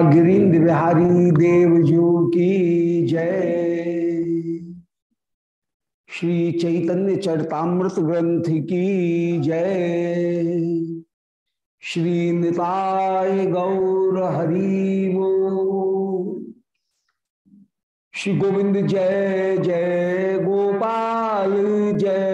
गिरीन्द्र बिहारी देवजू की जय। श्री चैतन्य चरतामृत ग्रंथ की जय। श्री निताय गौर हरिवो। श्री गोविंद जय जय गोपाल जय जय।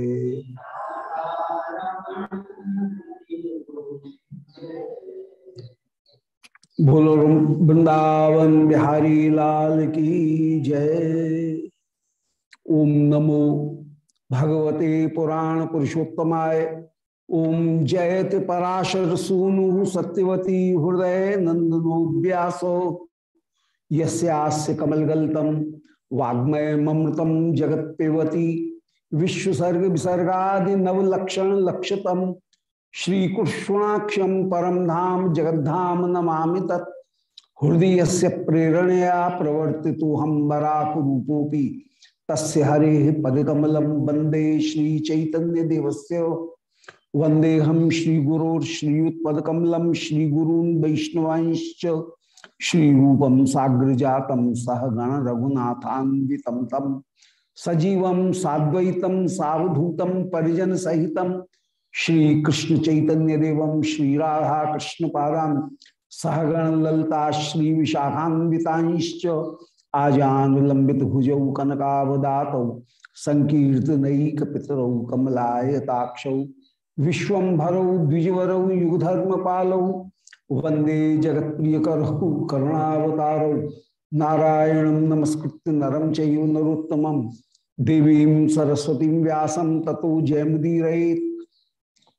बोलो वृंदावन बिहारी लाल की जय। ओम नमो भगवते पुराण पुरुषोत्तमाय। ओम जयति पराशर सूनु सत्यवती हृदय नंदनो व्यासो। यस्यास्य कमलगल्तम वाग्मय ममृतम जगत पेवती विश्वसर्ग विसर्गादि नवलक्षण लक्षतम। श्रीकृष्णाक्षम परम धाम जगद्धाम नमामि तत्। हृदय से प्रेरणया प्रवर्ति हम बराक रूपोपी तस्य हरे पदकमलम वंदे श्री चैतन्य देवस्य वंदे हम श्री गुरोर्श्रीयुत्पकमलम श्री गुरून वैष्णवांश्च। श्री रूपम साग्र जातम सह गण रघुनाथान्वितम तम सजीवम साद्वैतम सावधूतम परिजन सहितम श्री कृष्ण चैतन्य देवम श्री राधा कृष्ण पादान सहगण ललता श्री विशाखान्विताश्च आजान लंबित भुजौ कनकावदात संकीर्तनैक पितरौ कमलायताक्षौ विश्वभरौ द्विजवरौ युगधर्म पालौ वंदे जगत करुणावतारौ नारायण नमस्कृत नरम चैव नरोत्तम देवीं सरस्वती व्यासं ततो जयमुदीरयेत्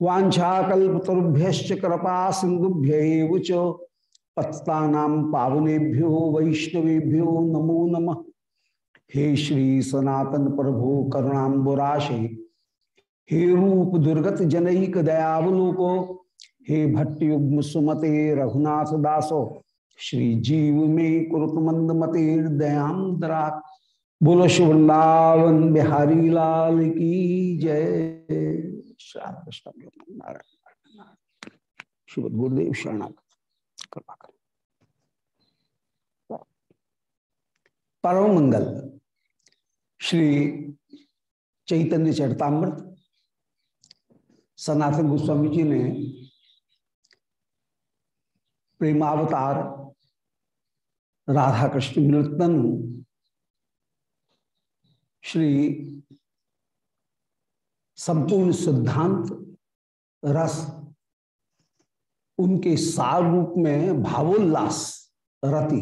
वाछाकल्पतरुभ्य कृपा सिंधुभ्य पत्ता पावनेभ्यो वैष्णवेभ्यो नमो नम। हे श्री सनातन प्रभो करुणाबुराशे हे रूप दुर्गत जनईक दयावलोको, हे भट्टयुग्म सुमते रघुनाथ दासो, श्री जीव में कुरुत मंद मते दयाम दरा बोलो वृंदावन बिहारी लाल की जय। श्राद्ध कृष्ण नारायण श्रीमद गुरुदेव शरणागत कृपा कर परम मंगल श्री चैतन्य चरतामृत, सनातन गोस्वामी जी ने प्रेमावतार राधा कृष्ण मिलतन श्री संपूर्ण सिद्धांत रस उनके सार रूप में भावोल्लास रति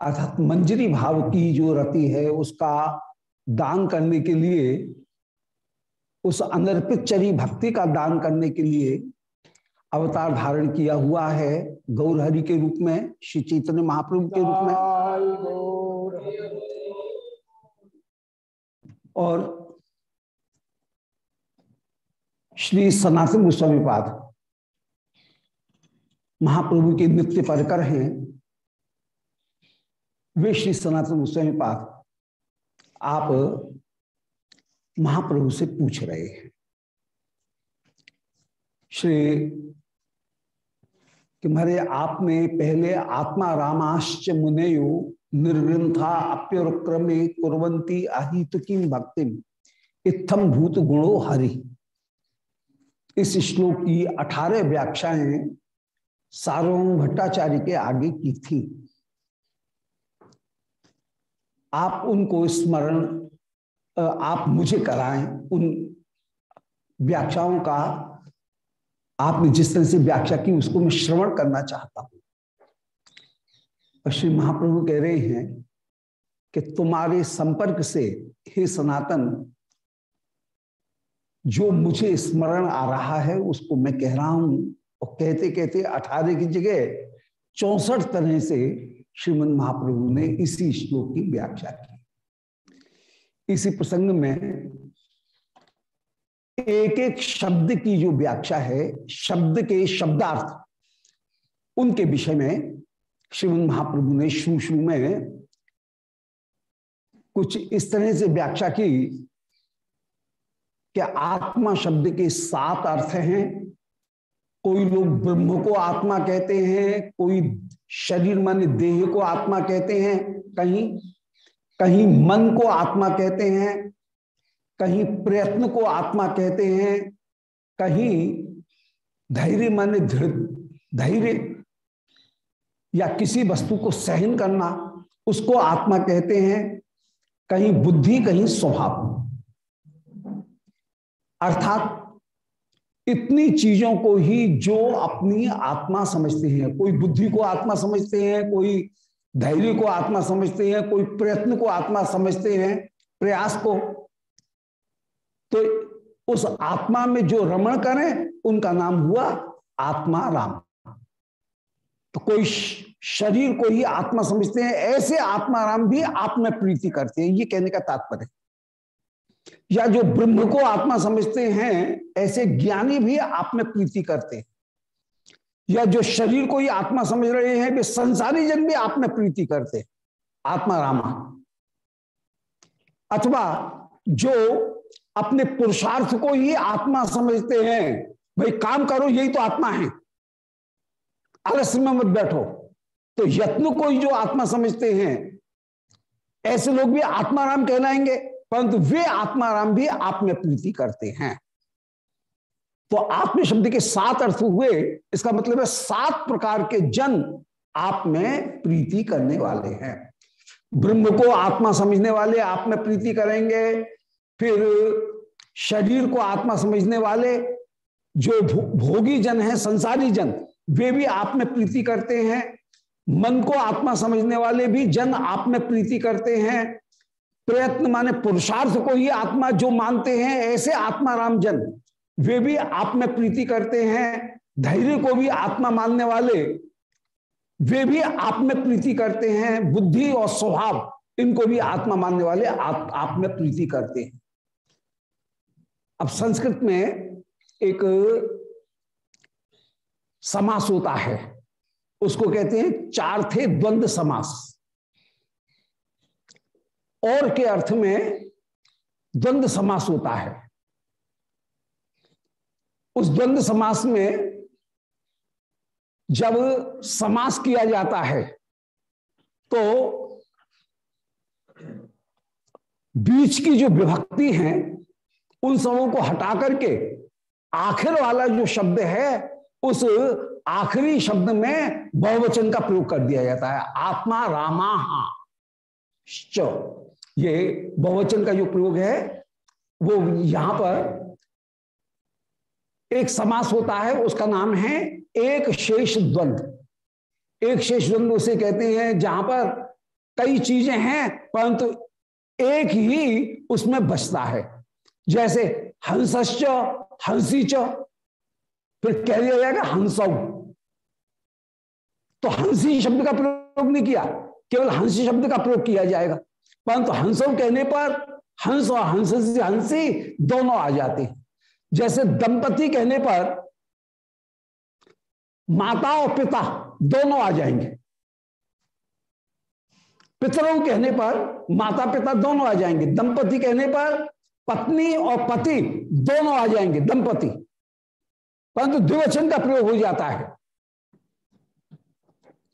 अर्थात मंजरी भाव की जो रति है उसका दान करने के लिए उस अनर्पित चरी भक्ति का दान करने के लिए अवतार धारण किया हुआ है गौरहरि के रूप में श्री चैतन्य महाप्रभु के रूप में। और श्री सनातन गोस्वामी पाद। महाप्रभु के नित्य परकर हैं। वे श्री सनातन गोस्वामी पाद। आप महाप्रभु से पूछ रहे हैं। श्री कि मारे आपने पहले आत्मा रामाश्च मुनेयो निर्ग्रंथा अप्यक्रमे कुरंती अहित की भक्ति। इत्थम भूत गुणो हरि। इस श्लोक की अठारह व्याख्याएँ सार्वभौम भट्टाचार्य के आगे की थी। आप उनको स्मरण आप मुझे कराएँ उन व्याख्याओं का। आपने जिस तरह से व्याख्या की, उसको मैं श्रवण करना चाहता हूँ। श्री महाप्रभु कह रहे हैं कि तुम्हारे संपर्क से, हे सनातन जो मुझे स्मरण आ रहा है, उसको मैं कह रहा हूँ। और कहते कहते अठारह की जगह चौसठ तरह से श्रीमद महाप्रभु ने इसी श्लोक की व्याख्या की। इसी प्रसंग में एक एक शब्द की जो व्याख्या है, शब्द के शब्दार्थ, उनके विषय में श्रीमद महाप्रभु ने शुरू शुरू में कुछ इस तरह से व्याख्या की। कि आत्मा शब्द के सात अर्थ हैं? कोई लोग ब्रह्म को आत्मा कहते हैं, कोई शरीर मन देह को आत्मा कहते हैं, कहीं कहीं मन को आत्मा कहते हैं, कहीं प्रयत्न को आत्मा कहते हैं, कहीं धैर्य मन धैर्य या किसी वस्तु को सहन करना, उसको आत्मा कहते हैं, कहीं बुद्धि, कहीं स्वभाव। अर्थात इतनी चीज़ों को ही जो अपनी आत्मा समझते हैं, कोई बुद्धि को आत्मा समझते हैं, कोई धैर्य को आत्मा समझते हैं, कोई प्रयत्न को आत्मा समझते हैं, प्रयास को तो उस आत्मा में जो रमण करें, उनका नाम हुआ आत्मा राम। तो कोई शरीर को ही आत्मा समझते हैं, ऐसे आत्मा राम भी आप में प्रीति करते हैं, ये कहने का तात्पर्य या जो ब्रह्म को आत्मा समझते हैं, ऐसे ज्ञानी भी आप में प्रीति करते हैं। या जो शरीर को ही आत्मा समझ रहे हैं, वे संसारी जन भी आप में प्रीति करते हैं। आत्मा रामा। अथवा जो अपने पुरुषार्थ को ही आत्मा समझते हैं, भाई काम करो, यही तो आत्मा है। आलस्य में मत बैठो। तो यत्न को ही जो आत्मा समझते हैं, ऐसे लोग भी आत्माराम कहलाएँगे। परंतु वे आत्माराम भी आप में प्रीति करते हैं। तो आत्म शब्द के सात अर्थ हुए, इसका मतलब है सात प्रकार के जन आप में प्रीति करने वाले हैं। ब्रह्म को आत्मा समझने वाले आप में प्रीति करेंगे, फिर शरीर को आत्मा समझने वाले जो भोगी जन है, संसारी जन, वे भी आप में प्रीति करते हैं। मन को आत्मा समझने वाले भी जन आप में प्रीति करते हैं। प्रयत्न माने पुरुषार्थ को ही आत्मा जो मानते हैं ऐसे आत्मा राम जन वे भी आप में प्रीति करते हैं धैर्य को भी आत्मा मानने वाले वे भी आप में प्रीति करते हैं बुद्धि और स्वभाव इनको भी आत्मा मानने वाले आप, आप में प्रीति करते हैं। अब संस्कृत में एक समास होता है उसको कहते हैं चार थे द्वंद्व समास। और के अर्थ में द्वंद्व समास होता है। उस द्वंद्व समास में जब समास किया जाता है तो बीच की जो विभक्ति है, उन सबों को हटा करके आखिर वाला जो शब्द है, उस आखिरी शब्द में बहुवचन का प्रयोग कर दिया जाता है। आत्मा रामा ये बहुवचन का जो प्रयोग है, वो यहाँ पर एक समास होता है, उसका नाम है एक शेष द्वंद। एक शेष द्वंद उसे कहते हैं, जहाँ पर कई चीज़ें हैं, परंतु एक ही उसमें बचता है। जैसे हंसश्च, हंसीच, फिर कह दिया जाएगा हंसौ। तो हँसी शब्द का प्रयोग नहीं किया, केवल हँसी शब्द का प्रयोग किया जाएगा। परंतु हंसौ कहने पर हंस और हंस हँसी दोनों आ जाते हैं। जैसे दंपति कहने पर माता और पिता दोनों आ जाएँगे। पितरों कहने पर माता पिता दोनों आ जाएँगे। दंपति कहने पर पत्नी और पति दोनों आ जाएँगे, दंपति। परंतु द्विवचन का प्रयोग हो जाता है।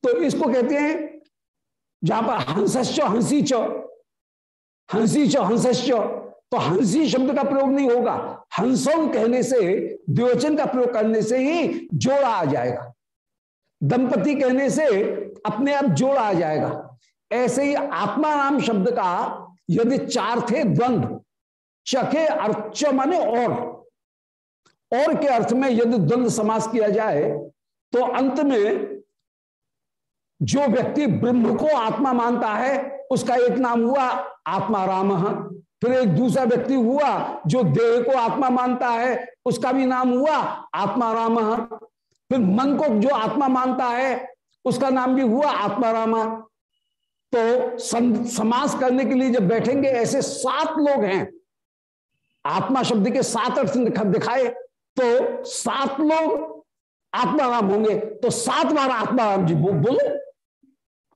तो इसको कहते हैं, जहाँ पर हंसश्च हँसी चो हँसी चो, हंसश्च। तो हँसी शब्द का प्रयोग नहीं होगा। हंसों कहने से, द्विवचन का प्रयोग करने से ही जोड़ा आ जाएगा। दंपति कहने से, अपने आप जोड़ा आ जाएगा। ऐसे ही आत्मा नाम शब्द का यदि चार थे द्वंद्व चखे अर्च माने और। और के अर्थ में यदि द्वंद्व समास किया जाए तो अंत में जो व्यक्ति ब्रह्म को आत्मा मानता है उसका एक नाम हुआ आत्मा राम। फिर एक दूसरा व्यक्ति हुआ जो देह को आत्मा मानता है, उसका भी नाम हुआ आत्मा राम। फिर मन को जो आत्मा मानता है, उसका नाम भी हुआ आत्मा रामा। तो समास करने के लिए जब बैठेंगे, ऐसे सात लोग हैं, आत्मा शब्द के सात अर्थ दिखाए तो सात लोग आत्मा राम होंगे। तो सात बार आत्मा राम जी बोलो।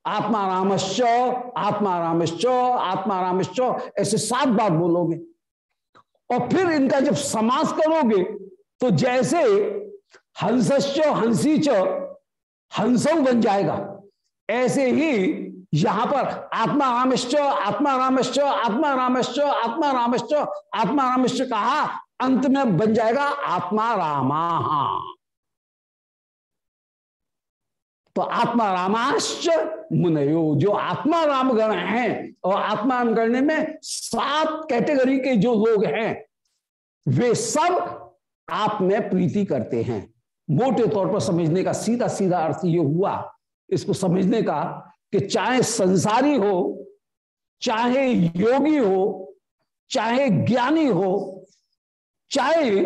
आत्मा रामश्च आत्मा रामश्च आत्मा रामश्च, ऐसे सात बार बोलोगे। और फिर इनका जब समास करोगे तो जैसे हंसश्च हँसी च हंसव बन जाएगा। ऐसे ही यहाँ पर आत्मा रामश्च आत्मा रामश्च आत्मा रामश्च आत्मा रामश्च आत्मा रामश्च कहा, अंत में बन जाएगा आत्मा रामा। तो आत्मा रामाश्च मुनयो। जो आत्मा रामगण हैं, और आत्मा राम गण में सात कैटेगरी के जो लोग हैं, वे सब आप में प्रीति करते हैं। मोटे तौर पर समझने का सीधा सीधा अर्थ ये हुआ, इसको समझने का कि चाहे संसारी हो, चाहे योगी हो, चाहे ज्ञानी हो, चाहे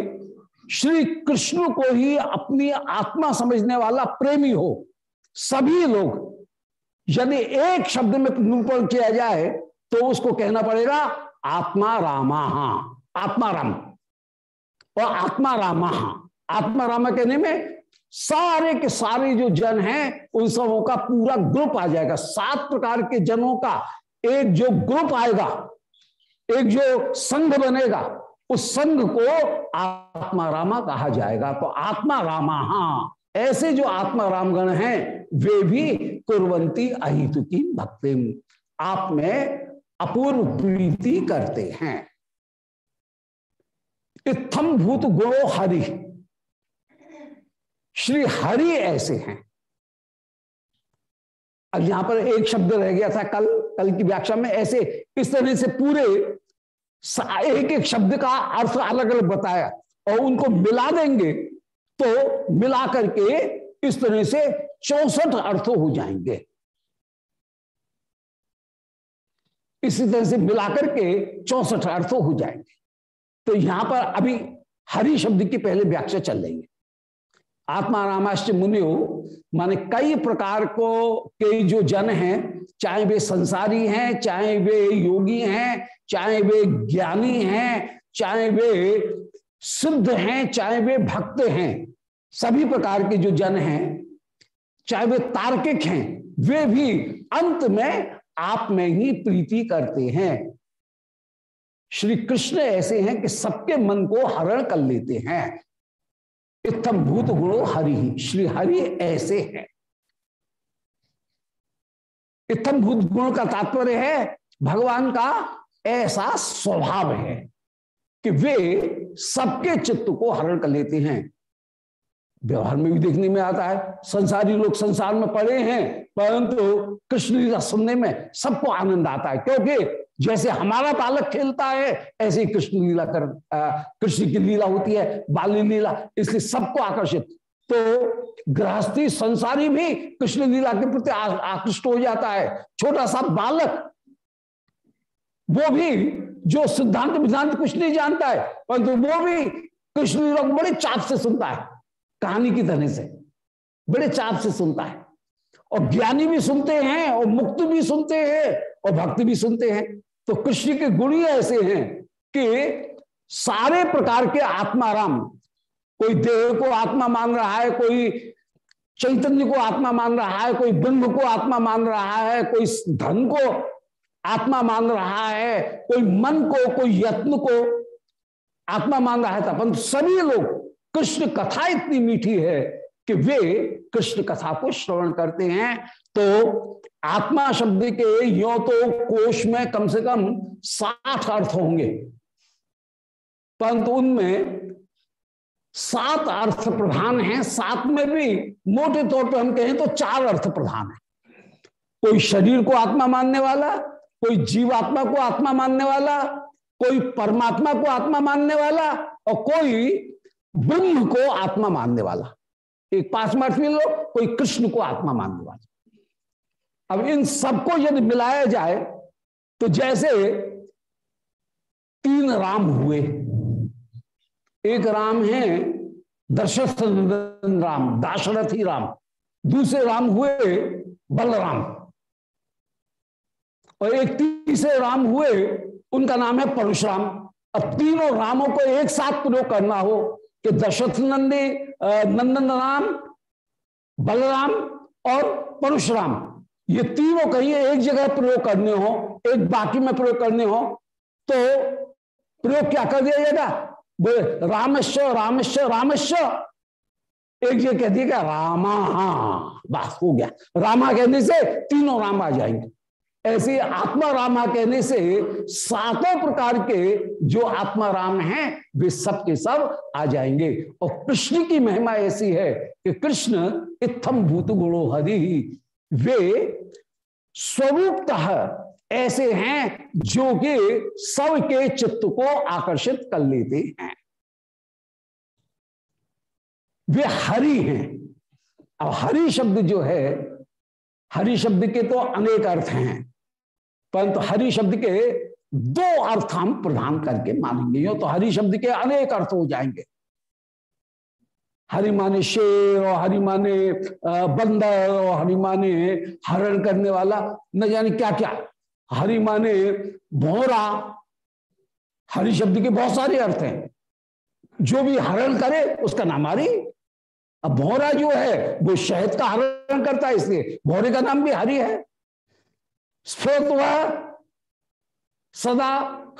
श्री कृष्ण को ही अपनी आत्मा समझने वाला प्रेमी हो सभी लोग, यदि एक शब्द में निरूपण किया जाए तो उसको कहना पड़ेगा, आत्मा रामा। आत्मा राम। और आत्मा रामा। आत्मा रामा कहने में, सारे के सारे जो जन हैं, उन सबों का पूरा ग्रुप आ जाएगा। सात प्रकार के जनों का एक जो ग्रुप आएगा, एक जो संघ बनेगा, उस संघ को आत्मा रामा कहा जाएगा। तो आत्मा रामा। हाँ ऐसे जो आत्मा रामगण हैं, वे भी कुरवंती अहितु की भक्ति। आप में अपूर्व प्रीति करते हैं। इत्थम भूत गुणो हरि। श्री हरि ऐसे हैं। अब यहाँ पर एक शब्द रह गया था कल कल की व्याख्या में ऐसे इस तरह से पूरे एक एक शब्द का अर्थ अलग अलग बताया और उनको मिला देंगे। तो मिला करके इस तरह से चौसठ अर्थ हो जाएँगे। इसी तरह से मिलाकर के चौसठ अर्थ हो जाएँगे। तो यहाँ पर अभी हरि शब्द की पहले व्याख्या चल रही है। आत्मा रामाश्च मुनियो, माने कई प्रकार को के जो जन हैं, चाहे वे संसारी हैं, चाहे वे योगी हैं, चाहे वे ज्ञानी हैं, चाहे वे सिद्ध हैं, चाहे वे भक्त हैं सभी प्रकार के जो जन हैं, चाहे वे तार्किक हैं, वे भी अंत में आप में ही प्रीति करते हैं। श्री कृष्ण ऐसे हैं कि सबके मन को हरण कर लेते हैं। इतम भूत गुणो हरि श्री हरि ऐसे हैं। इतम भूत गुण का तात्पर्य है, भगवान का ऐसा स्वभाव है कि वे सबके चित्त को हरण कर लेते हैं। व्यवहार में भी देखने में आता है। संसारी लोग संसार में पड़े हैं, परंतु कृष्ण लीला सुनने में सबको आनंद आता है। क्योंकि जैसे हमारा बालक खेलता है, ऐसे ही कृष्ण लीला कर कृष्ण की लीला होती है, बाली लीला, इसलिए सबको आकर्षित। तो गृहस्थी संसारी भी कृष्ण लीला के प्रति आकृष्ट हो जाता है। छोटा सा बालक, वो भी जो सिद्धांत विधांत कुछ नहीं जानता है, परंतु वो भी कृष्ण लीला बड़े चाप से सुनता है। कहानी की तरह से, बड़े चाप से सुनता है। और ज्ञानी भी सुनते हैं, और मुक्त भी सुनते हैं, और भक्त भी सुनते हैं। तो कृष्ण के गुण ही ऐसे हैं कि सारे प्रकार के आत्माराम, कोई देह को आत्मा मान रहा है, कोई चैतन्य को आत्मा मान रहा है, कोई ब्रह्म को आत्मा मान रहा है, कोई धन को आत्मा मान रहा है, कोई मन को, कोई यत्न को आत्मा मान रहा है। परंतु सभी लोग कृष्ण कथा इतनी मीठी है कि वे कृष्ण कथा को श्रवण करते हैं। तो आत्मा शब्द के यो तो कोश में कम से कम साठ अर्थ होंगे। परंतु उनमें सात अर्थ प्रधान हैं। सात में भी मोटे तौर पर हम कहें तो चार अर्थ प्रधान है। कोई शरीर को आत्मा मानने वाला, कोई जीवात्मा को आत्मा मानने वाला, कोई परमात्मा को आत्मा मानने वाला और कोई ब्रह्म को आत्मा मानने वाला। एक मिल लो कोई कृष्ण को आत्मा मानने वाला। अब इन सबको यदि मिलाया जाए तो जैसे तीन राम हुए। एक राम है दशरथ राम, दाशरथी राम। दूसरे राम हुए, बलराम। और एक तीसरे राम हुए, उनका नाम है परशुराम। अब तीनों रामों को एक साथ प्रयोग करना हो कि दशरथ नंदी नंदन राम बलराम और परशुराम। ये तीनों कहीं एक जगह प्रयोग करने हो, एक बाकी में प्रयोग करने हो तो प्रयोग क्या कर दिया जाएगा? बोले रामेश्वर रामेश्वर रामेश्वर एक जगह कह दिया रामा हाँ बात हो गया। रामा कहने से तीनों राम आ जाएँगे। ऐसे आत्मा रामा कहने से सातों प्रकार के जो आत्मा राम हैं, वे सब के सब आ जाएँगे। और कृष्ण की महिमा ऐसी है कि कृष्ण इत्थम भूत गुणो हरि वे स्वरूपतः ऐसे हैं जो कि सबके चित्त को आकर्षित कर लेते हैं। वे हरि हैं। अब हरि शब्द जो है, हरि शब्द के तो अनेक अर्थ हैं। परंतु हरि शब्द के दो अर्थ हम प्रदान करके मानेंगे। यो तो हरि शब्द के अनेक अर्थ हो जाएँगे। हरि माने शेर और हरि माने बंदर और हरि माने हरण करने वाला, न जाने क्या क्या हरि माने भोरा। हरि शब्द के बहुत सारे अर्थ हैं। जो भी हरण करे, उसका नाम हरि। अब भोरा जो है, वो शहद का हरण करता है, इसलिए भोरे का नाम भी हरि है। स्फोत सदा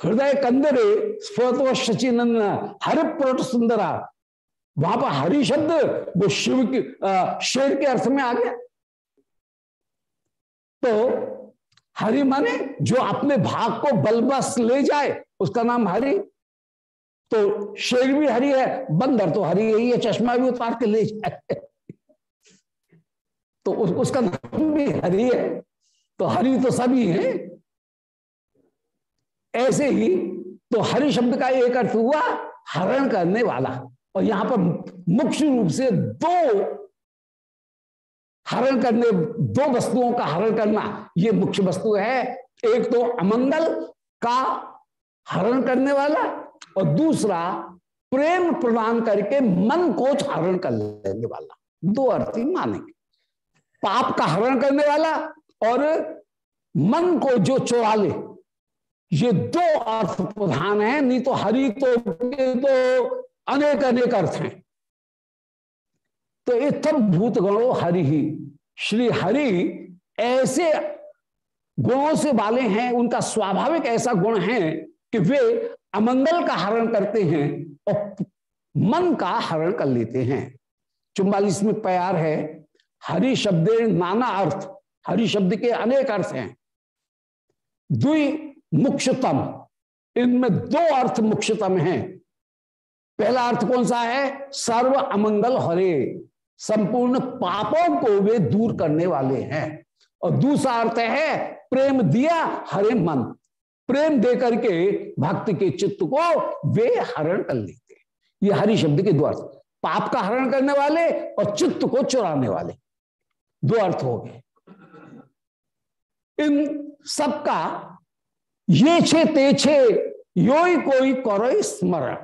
हृदय कंदरे स्फोत शचिनंदन हर प्रोट सुंदरा वहाँ पर हरि शब्द वो शिव की शेर के अर्थ में आ गया। तो हरि माने जो अपने भाग को बलबस ले जाए उसका नाम हरि। तो शेर भी हरि है बंदर तो हरि यही है चश्मा भी उतार के ले जाए। तो उस, उसका नाम भी हरि है। तो हरि तो सभी है। ऐसे ही तो हरि शब्द का एक अर्थ हुआ हरण करने वाला। और यहाँ पर मुख्य रूप से दो हरण करने, दो वस्तुओं का हरण करना, ये मुख्य वस्तु है। एक तो अमंगल का हरण करने वाला और दूसरा प्रेम प्रदान करके मन को हरण कर लेने वाला। दो अर्थ ही मानेंगे। पाप का हरण करने वाला और मन को जो चुरा ले ये दो अर्थ प्रधान है नहीं तो हरि तो, तो अनेक अनेक अर्थ हैं। तो इतम भूत गणो हरि ही। श्री हरि ऐसे गुणों से वाले हैं उनका स्वाभाविक ऐसा गुण है कि वे अमंगल का हरण करते हैं और मन का हरण कर लेते हैं। चुम्बालीस में प्यार है हरि शब्द नाना अर्थ। हरि शब्द के अनेक अर्थ हैं। द्वि मुख्यतम इनमें दो अर्थ मुख्यतम हैं। पहला अर्थ कौन सा है? सर्व अमंगल हरे, संपूर्ण पापों को वे दूर करने वाले हैं। और दूसरा अर्थ है, प्रेम दिया हरे मन। प्रेम दे करके भक्त के चित्त को वे हरण कर लेते ये हरि शब्द के दो अर्थ। पाप का हरण करने वाले और चित्त को चुराने वाले। दो अर्थ हो गए। इन सबका ये छे ते छे यो कोई करो स्मरण।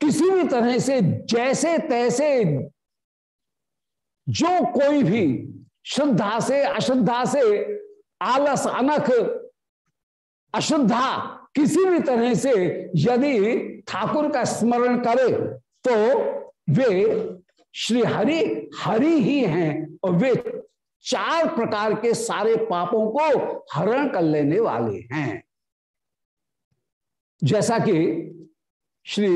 किसी भी तरह से, जैसे तैसे, जो कोई भी श्रद्धा से, अश्रद्धा से, आलस, अनख, अश्रद्धा, किसी भी तरह से यदि ठाकुर का स्मरण करे तो वे श्री हरि हरि ही हैं और वे चार प्रकार के सारे पापों को हरण कर लेने वाले हैं। जैसा कि श्री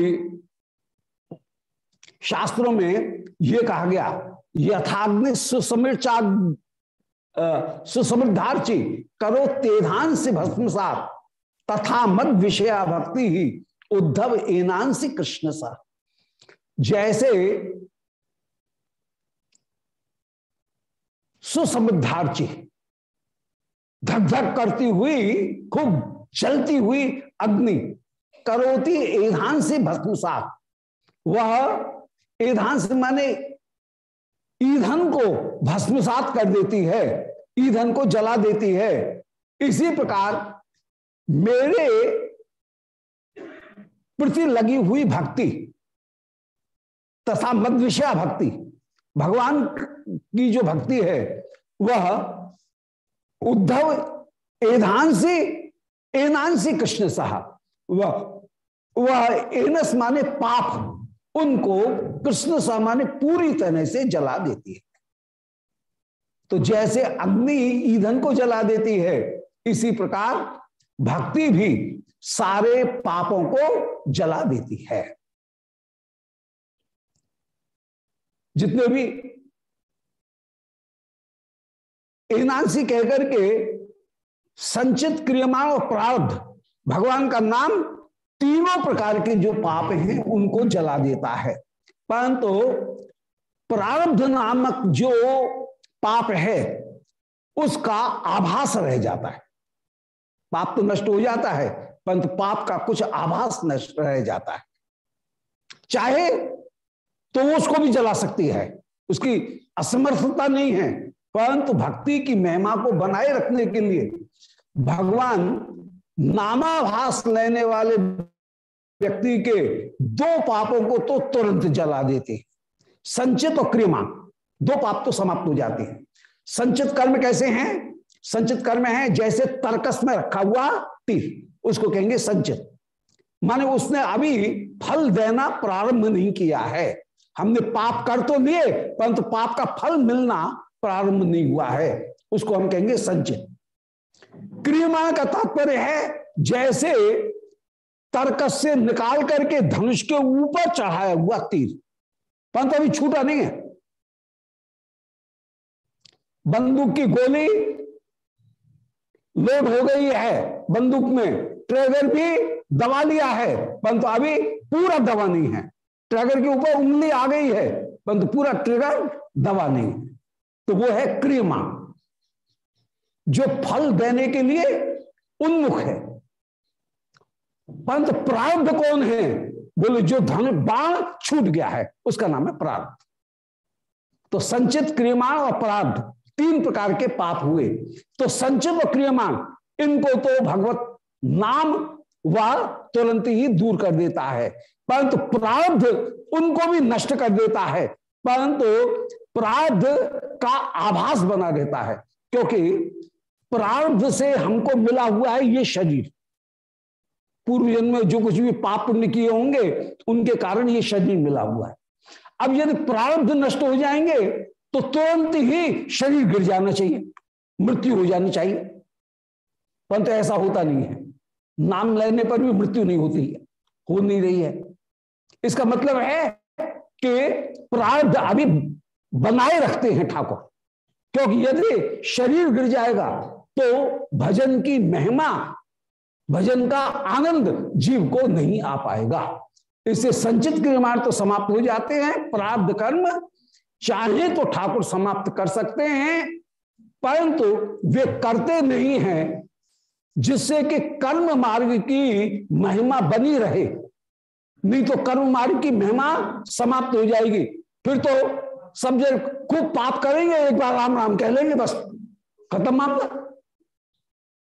शास्त्रों में यह कहा गया, यथाग्नि सुसमृचा सुसमृद्धार्ची करो तेधान से भस्मसात तथा मद विषया भक्ति ही उद्धव एनांसी कृष्ण सा जैसे सुसमृद्धार्ची। धक धक करती हुई, खूब चलती हुई अग्नि, करोती एधान से भस्मसात वह एधान से माने ईंधन को भस्मसात कर देती है, ईंधन को जला देती है। इसी प्रकार मेरे प्रति लगी हुई भक्ति, तथा मदविषया भक्ति भगवान की जो भक्ति है, वह उद्धव एधांसी एनांसी कृष्ण साह, वह वह एनस माने पाप, उनको कृष्ण सा माने पूरी तरह से जला देती है। तो जैसे अग्नि ईंधन को जला देती है, इसी प्रकार भक्ति भी सारे पापों को जला देती है। जितने भी एनांसी कहकर के संचित क्रियमाण और प्रार्थ भगवान का नाम तीनों प्रकार के जो पाप हैं, उनको जला देता है। परंतु प्रारब्ध नामक जो पाप है, उसका आभास रह जाता है। पाप तो नष्ट हो जाता है, परंतु पाप का कुछ आभास नष्ट रह जाता है। चाहे तो वो उसको भी जला सकती है। उसकी असमर्थता नहीं है, परंतु भक्ति की महिमा को बनाए रखने के लिए भगवान नामाभास लेने वाले व्यक्ति के दो पापों को तो तुरंत जला देते संचित और क्रियमा दो पाप तो समाप्त हो जाते हैं। संचित कर्म कैसे हैं? संचित कर्म है, जैसे तर्कस में रखा हुआ तीर, उसको कहेंगे संचित। माने उसने अभी फल देना प्रारंभ नहीं किया है। हमने पाप कर तो लिए, परंतु पाप का फल मिलना प्रारंभ नहीं हुआ है। उसको हम कहेंगे संचय क्रियमान का तात्पर्य है, जैसे तर्कस से निकाल करके धनुष के ऊपर चढ़ाया हुआ तीर। परंतु अभी छूटा नहीं है। बंदूक की गोली लोड हो गई है, बंदूक में। ट्रेगर भी दबा लिया है, परंतु अभी पूरा दबा नहीं है। ट्रैगर के ऊपर उंगली आ गई है, परंतु पूरा ट्रिगर दबा नहीं। तो वो है क्रियमा जो फल देने के लिए उन्मुख है। परंतु प्रारब्ध कौन है? बोले, जो धन बाण छूट गया है, उसका नाम है प्रारब्ध। तो संचित क्रियमाण और प्रारब्ध तीन प्रकार के पाप हुए। तो संचित और क्रियमाण इनको तो भगवत नाम व तुरंत ही दूर कर देता है। परंतु प्रारब्ध उनको भी नष्ट कर देता है। परंतु प्रारब्ध का आभास बना देता है, क्योंकि प्रारब्ध से हमको मिला हुआ है ये शरीर। पूर्व जन्म में जो कुछ भी पाप पुण्य किए होंगे, उनके कारण ये शरीर मिला हुआ है। अब यदि प्रारब्ध नष्ट हो जाएँगे तो तुरंत ही शरीर गिर जाना चाहिए, मृत्यु हो जानी चाहिए। परंतु ऐसा होता नहीं है। नाम लेने पर भी मृत्यु नहीं होती है, हो नहीं रही है। इसका मतलब है कि प्रार्थ अभी बनाए रखते हैं ठाकुर। क्योंकि यदि शरीर गिर जाएगा तो भजन की महिमा, भजन का आनंद जीव को नहीं आ पाएगा। इससे संचित क्रियमाण तो समाप्त हो जाते हैं प्रारब्ध कर्म चाहे तो ठाकुर समाप्त कर सकते हैं, परंतु वे करते नहीं हैं, जिससे कि कर्म मार्ग की महिमा बनी रहे। नहीं तो कर्म मार्ग की महिमा समाप्त हो जाएगी। फिर तो सब जब खूब पाप करेंगे, एक बार राम राम कह लेंगे, बस खत्म मामला।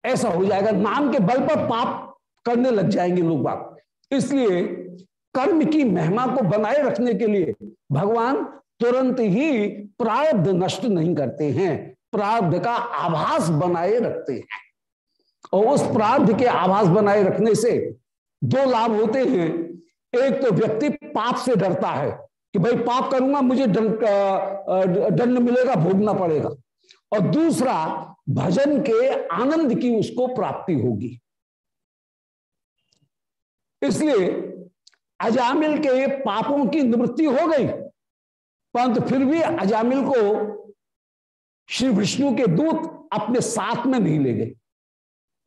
ऐसा हो जाएगा, नाम के बल पर पाप करने लग जाएँगे लोग बात इसलिए कर्म की महिमा को बनाए रखने के लिए भगवान तुरंत ही प्रारब्ध नष्ट नहीं करते हैं, प्रारब्ध का आभास बनाए रखते हैं। और उस प्रारब्ध के आभास बनाए रखने से दो लाभ होते हैं। एक तो व्यक्ति पाप से डरता है कि भाई पाप करूँगा, मुझे दंड मिलेगा, भोगना पड़ेगा। और दूसरा, भजन के आनंद की उसको प्राप्ति होगी। इसलिए अजामिल के पापों की निवृत्ति हो गई, परंतु फिर भी अजामिल को श्री विष्णु के दूत अपने साथ में नहीं ले गए।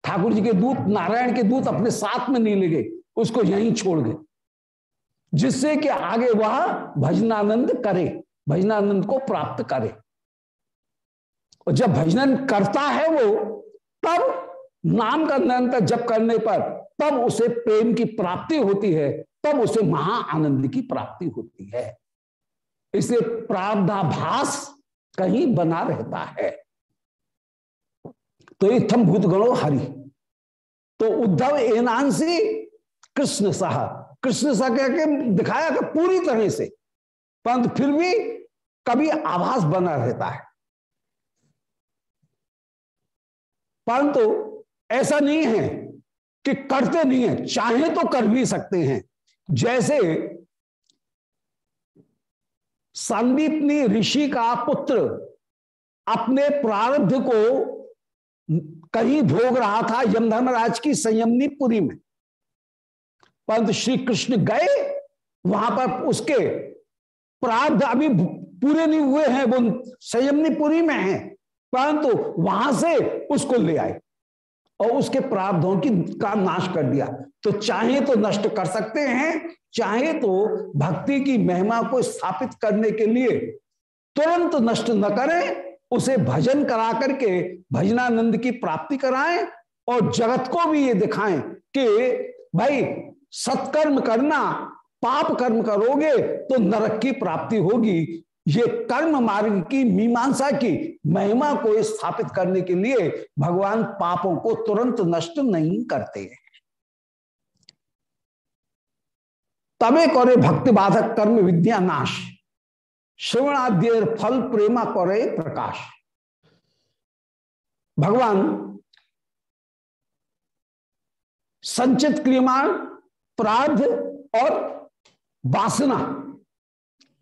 ठाकुर जी के दूत, नारायण के दूत अपने साथ में नहीं ले गए, उसको यहीं छोड़ गए। जिससे कि आगे वह भजनानंद करे, भजनानंद को प्राप्त करे। और जब भजन करता है वो, तब नाम का निरंतर जप करने पर, तब उसे प्रेम की प्राप्ति होती है, तब उसे महा आनंद की प्राप्ति होती है। इसे प्रारब्धाभास कहीं बना रहता है। तो इतम भूत गणो हरि। तो उद्धव एनांसी कृष्ण साह कृष्ण सा कह के दिखाया कि पूरी तरह से। परंतु फिर भी कभी आभास बना रहता है। परंतु ऐसा नहीं है कि करते नहीं है, चाहे तो कर भी सकते हैं। जैसे संदीपनी ऋषि का पुत्र अपने प्रारब्ध को कहीं भोग रहा था यमधर्मराज की संयमनी पुरी में। परंतु श्री कृष्ण गए, वहाँ पर उसके प्रारब्ध अभी पूरे नहीं हुए हैं, वो संयमनी पुरी में है, परंतु वहाँ से उसको ले आए और उसके प्रारब्धों की का नाश कर दिया। तो चाहे तो नष्ट कर सकते हैं, चाहे तो भक्ति की महिमा को स्थापित करने के लिए तुरंत नष्ट न करें, उसे भजन करा करके भजनानंद की प्राप्ति कराएँ और जगत को भी ये दिखाएँ कि भाई सत्कर्म करना, पाप कर्म करोगे तो नरक की प्राप्ति होगी। ये कर्म मार्ग की मीमांसा की महिमा को स्थापित करने के लिए भगवान पापों को तुरंत नष्ट नहीं करते। हैं तबे करे भक्ति बाधक कर्म विद्या नाश। श्रवणाद्य फल प्रेमा करे प्रकाश। भगवान संचित क्रियमाण प्रार्ध और वासना।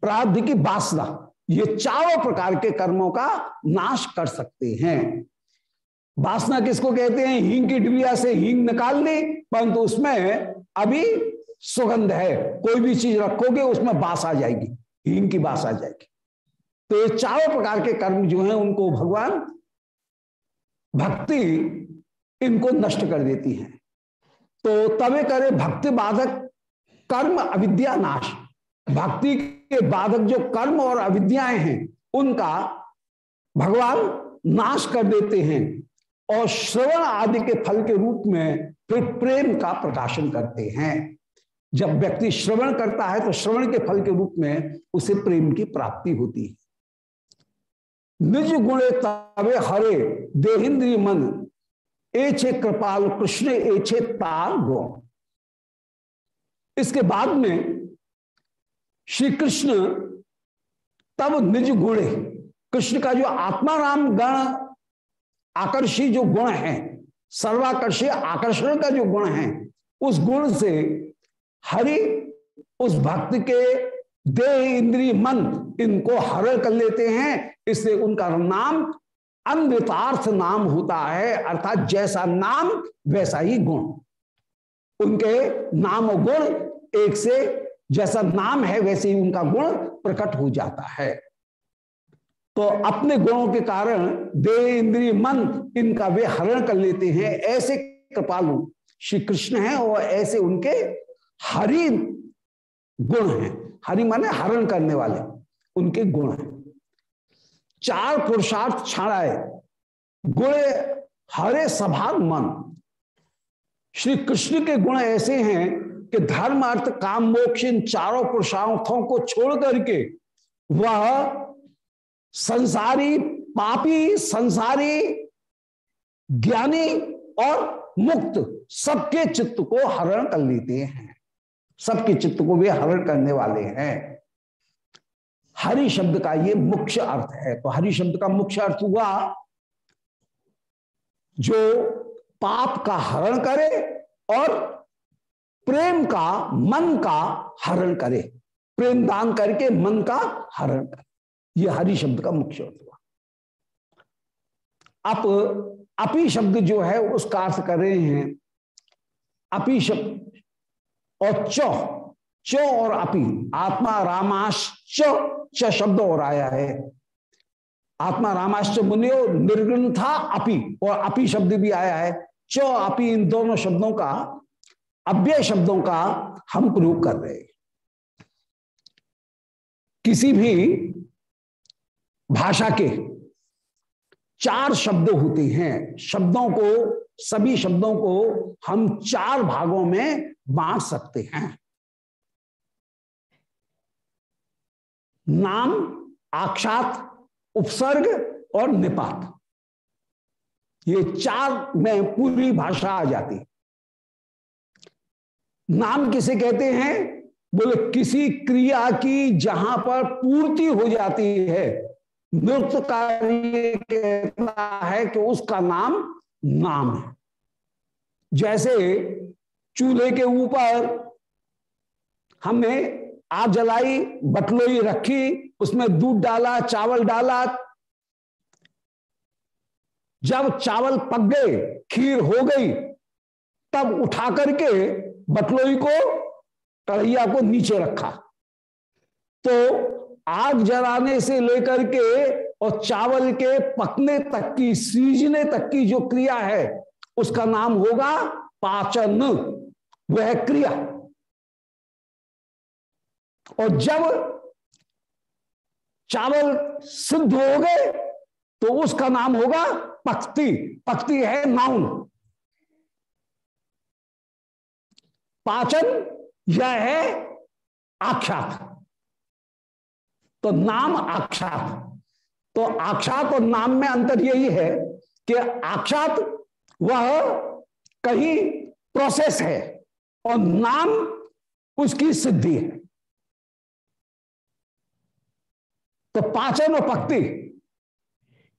प्रार्ध की वासना, ये चारों प्रकार के कर्मों का नाश कर सकते हैं। वासना किसको कहते हैं? हींग की डिबिया से हींग निकाल ली परंतु उसमें अभी सुगंध है। कोई भी चीज़ रखोगे, उसमें बास आ जाएगी, हींग की बास आ जाएगी। तो ये चारों प्रकार के कर्म जो हैं, उनको भगवान भक्ति इनको नष्ट कर देती है। तो तबे करे भक्ति बाधक कर्म, अविद्या नाश। भक्ति के बाधक जो कर्म और अविद्याएँ हैं, उनका भगवान नाश कर देते हैं और श्रवण आदि के फल के रूप में फिर प्रेम का प्रकाशन करते हैं। जब व्यक्ति श्रवण करता है तो श्रवण के फल के रूप में उसे प्रेम की प्राप्ति होती है। निज गुणे तवे हरे देहिंद्री मन एछे कृपाल कृष्ण एछे तार गुण इसके बाद में श्री कृष्ण तब निज गुणे कृष्ण का जो आत्मा राम गण आकर्षी जो गुण है, सर्वाकर्षी आकर्षण का जो गुण है, उस गुण से हरि उस भक्त के देह इंद्रिय मन इनको हरण कर लेते हैं इससे उनका नाम अन्वितार्थ नाम होता है, अर्थात जैसा नाम, वैसा ही गुण। उनके नाम और गुण एक से जैसा नाम है, वैसे ही उनका गुण प्रकट हो जाता है। तो अपने गुणों के कारण देह इंद्रिय मन, इनका वे हरण कर लेते हैं। ऐसे कृपालु श्री कृष्ण है और ऐसे उनके हरि गुण हैं। हरि माने हरण करने वाले, उनके गुण हैं। चार पुरुषार्थ छाड़ाए। गुणे हरे सभाग मन। श्री कृष्ण के गुण ऐसे हैं कि धर्म अर्थ काम मोक्ष इन चारों पुरुषार्थों को छोड़ करके वह संसारी पापी, संसारी ज्ञानी और मुक्त सबके चित्त को हरण कर लेते हैं। सबके चित्त को वे हरण करने वाले हैं। हरि शब्द का ये मुख्य अर्थ है। तो हरि शब्द का मुख्य अर्थ हुआ, जो पाप का हरण करे और प्रेम का, मन का हरण करे। प्रेम दान करके मन का हरण कर। ये हरि शब्द का मुख्य अर्थ हुआ। अब अपी शब्द जो है, उसका अर्थ कर रहे हैं अपी शब्द और चौ। चौ और अपी। आत्मा रामाश च शब्द और आया है। आत्मा रामाश्च मुनियो निर्गुण था अपी, और अपी शब्द भी आया है। चौ अपी इन दोनों शब्दों का, अव्यय शब्दों का हम प्रयोग कर रहे किसी भी भाषा के चार शब्द होते हैं। शब्दों को, सभी शब्दों को हम चार भागों में बांट सकते हैं। नाम, आक्षात, उपसर्ग और निपात। ये चार में पूरी भाषा आ जाती नाम किसे कहते हैं? बोले, किसी क्रिया की जहाँ पर पूर्ति हो जाती है नृत्य कार्य कहता है कि उसका नाम नाम है। जैसे चूल्हे के ऊपर हमने आग जलाई, बटलोई रखी, उसमें दूध डाला, चावल डाला। जब चावल पक गए, खीर हो गई, तब उठा करके बटलोई को, कढ़ैया को नीचे रखा। तो आग जलाने से लेकर के और चावल के पकने तक की, सीजने तक की जो क्रिया है, उसका नाम होगा पाचन। वह क्रिया। और जब चावल सिद्ध हो गए तो उसका नाम होगा पक्ति पक्ति है नाउन। पाचन, यह है आख्यात। तो नाम आख्यात। तो आख्यात और नाम में अंतर यही है कि आख्यात वह कहीं प्रोसेस है और नाम उसकी सिद्धि है। तो पाचन पक्ति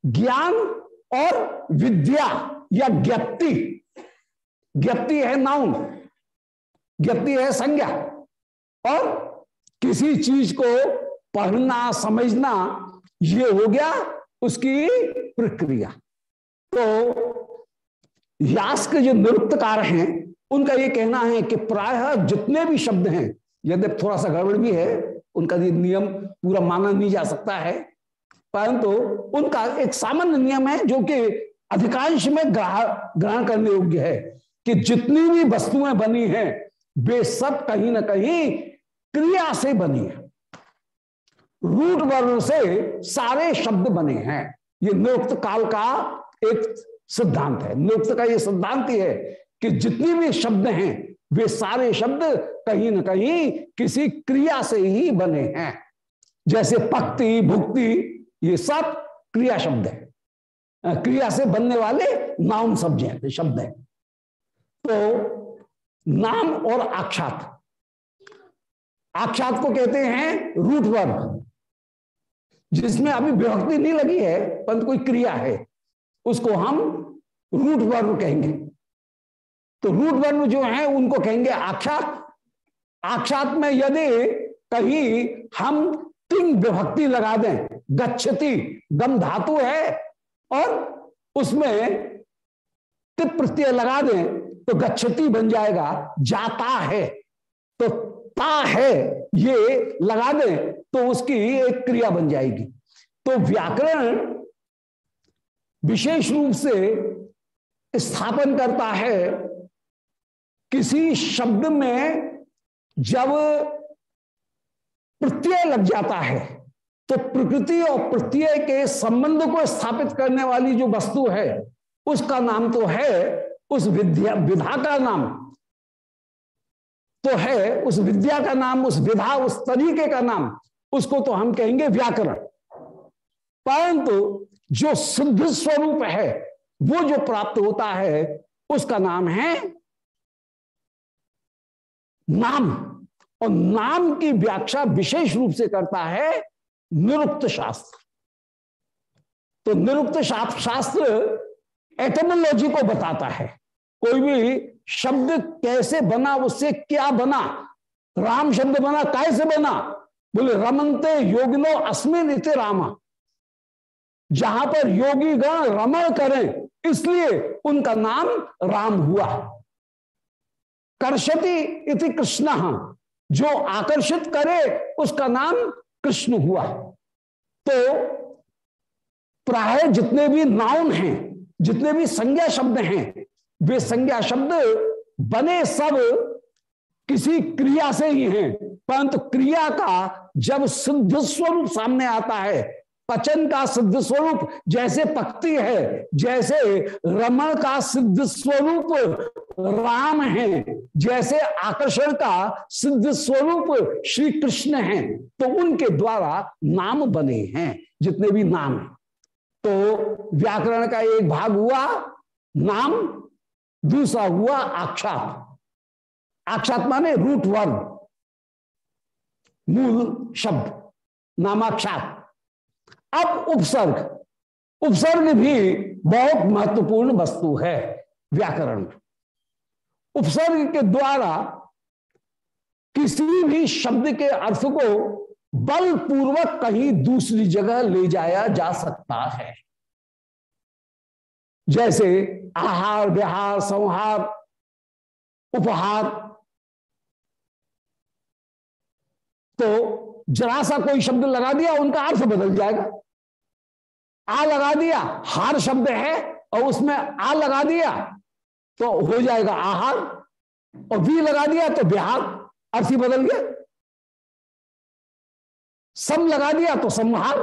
ज्ञान और विद्या या ज्ञप्ति। ज्ञप्ति है नाउन, ज्ञप्ति है संज्ञा। और किसी चीज़ को पढ़ना, समझना, ये हो गया उसकी प्रक्रिया। तो यास के जो निरुक्तकार हैं, उनका ये कहना है कि प्रायः जितने भी शब्द हैं यदि थोड़ा सा गड़बड़ भी है उनका नियम पूरा माना नहीं जा सकता है, परंतु उनका एक सामान्य नियम है जो कि अधिकांश में ग्रहण करने योग्य है कि जितनी भी वस्तुएँ बनी हैं, वे सब कहीं ना कहीं क्रिया से बनी है। रूट वर्ण से सारे शब्द बने हैं। ये नियुक्त काल का एक सिद्धांत है। नियुक्त का ये सिद्धांत ही है कि जितनी भी शब्द हैं वे सारे शब्द कहीं ना कहीं किसी क्रिया से ही बने हैं। जैसे पक्ति, भुक्ति, ये सब क्रिया शब्द है। क्रिया से बनने वाले नाम शब्द हैं शब्द हैं। तो नाम और आख्यात आख्यात को कहते हैं रूट वर्ग जिसमें अभी विभक्ति नहीं लगी है, परंतु कोई क्रिया है, उसको हम रूट वर्ग कहेंगे। तो रूट वर्ण जो है, उनको कहेंगे आख्यात। आख्यात में यदि कहीं हम तिंग विभक्ति लगा दें, गच्छति, गम धातु है, और उसमें टिप प्रत्यय लगा दें तो गच्छति बन जाएगा, जाता है। तो ता है, ये लगा दें तो उसकी एक क्रिया बन जाएगी। तो व्याकरण विशेष रूप से स्थापन करता है किसी शब्द में जब प्रत्यय लग जाता है तो प्रकृति और प्रत्यय के संबंध को स्थापित करने वाली जो वस्तु है, उसका नाम तो है, उस विद्या, विधा का नाम। तो है, उस विद्या का नाम, उस विधा, उस तरीके का नाम, उसको तो हम कहेंगे व्याकरण। परंतु जो सिद्ध स्वरूप है, वो जो प्राप्त होता है, उसका नाम है नाम। और नाम की व्याख्या विशेष रूप से करता है निरुक्त शास्त्र। तो निरुक्त शास्त्र एटमोलॉजी को बताता है। कोई भी शब्द कैसे बना, उससे क्या बना, राम शब्द बना काय से बना? बोले, रमनते योगिनो अस्मिन इति रामा। जहाँ पर योगी गण रमण करें, इसलिए उनका नाम राम हुआ। कर्षति इति कृष्ण। जो आकर्षित करे, उसका नाम कृष्ण हुआ। तो प्राय जितने भी नाउन हैं, जितने भी संज्ञा शब्द हैं, वे संज्ञा शब्द बने सब किसी क्रिया से ही हैं। परंतु क्रिया का जब सिद्ध स्वरूप सामने आता है पचन का सिद्ध स्वरूप जैसे पक्ति है, जैसे रमण का सिद्ध स्वरूप राम है, जैसे आकर्षण का सिद्ध स्वरूप श्री कृष्ण है तो उनके द्वारा नाम बने हैं, जितने भी नाम हैं। तो व्याकरण का एक भाग हुआ, नाम, दूसरा हुआ आक्षात आक्षात माने रूट वर्ग मूल शब्द नामाक्षात अब उपसर्ग। उपसर्ग भी बहुत महत्वपूर्ण वस्तु है व्याकरण। उपसर्ग के द्वारा किसी भी शब्द के अर्थ को बलपूर्वक कहीं दूसरी जगह ले जाया जा सकता है। जैसे आहार, विहार, संहार, उपहार। तो जरा सा कोई शब्द लगा दिया, उनका अर्थ बदल जाएगा। आ लगा दिया, हार शब्द है, और उसमें आ लगा दिया तो हो जाएगा आहार, और वी लगा दिया तो बिहार अर्थ ही बदल गया। सम लगा दिया तो संहार।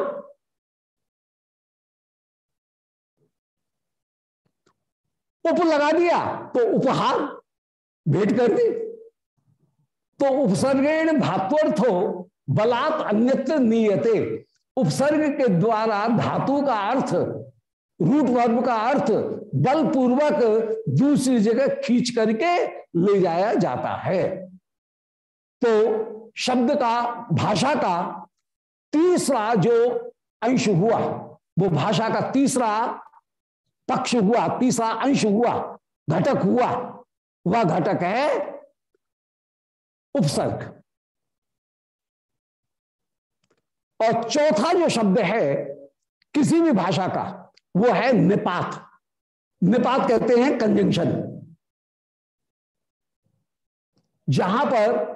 उप लगा दिया तो उपहार, भेंट कर दी। तो उपसर्गेण धात्वर्थो बलात् अन्यत्र नियते। उपसर्ग के द्वारा धातु का अर्थ, रूट वर्ब का अर्थ, बलपूर्वक दूसरी जगह खींच करके ले जाया जाता है। तो शब्द का, भाषा का तीसरा जो अंश हुआ, वो भाषा का तीसरा पक्ष हुआ, तीसरा अंश हुआ, घटक हुआ, वह घटक है उपसर्ग। और चौथा जो शब्द है, किसी भी भाषा का, वो है निपात। निपात कहते हैं कंजंक्शन जहाँ पर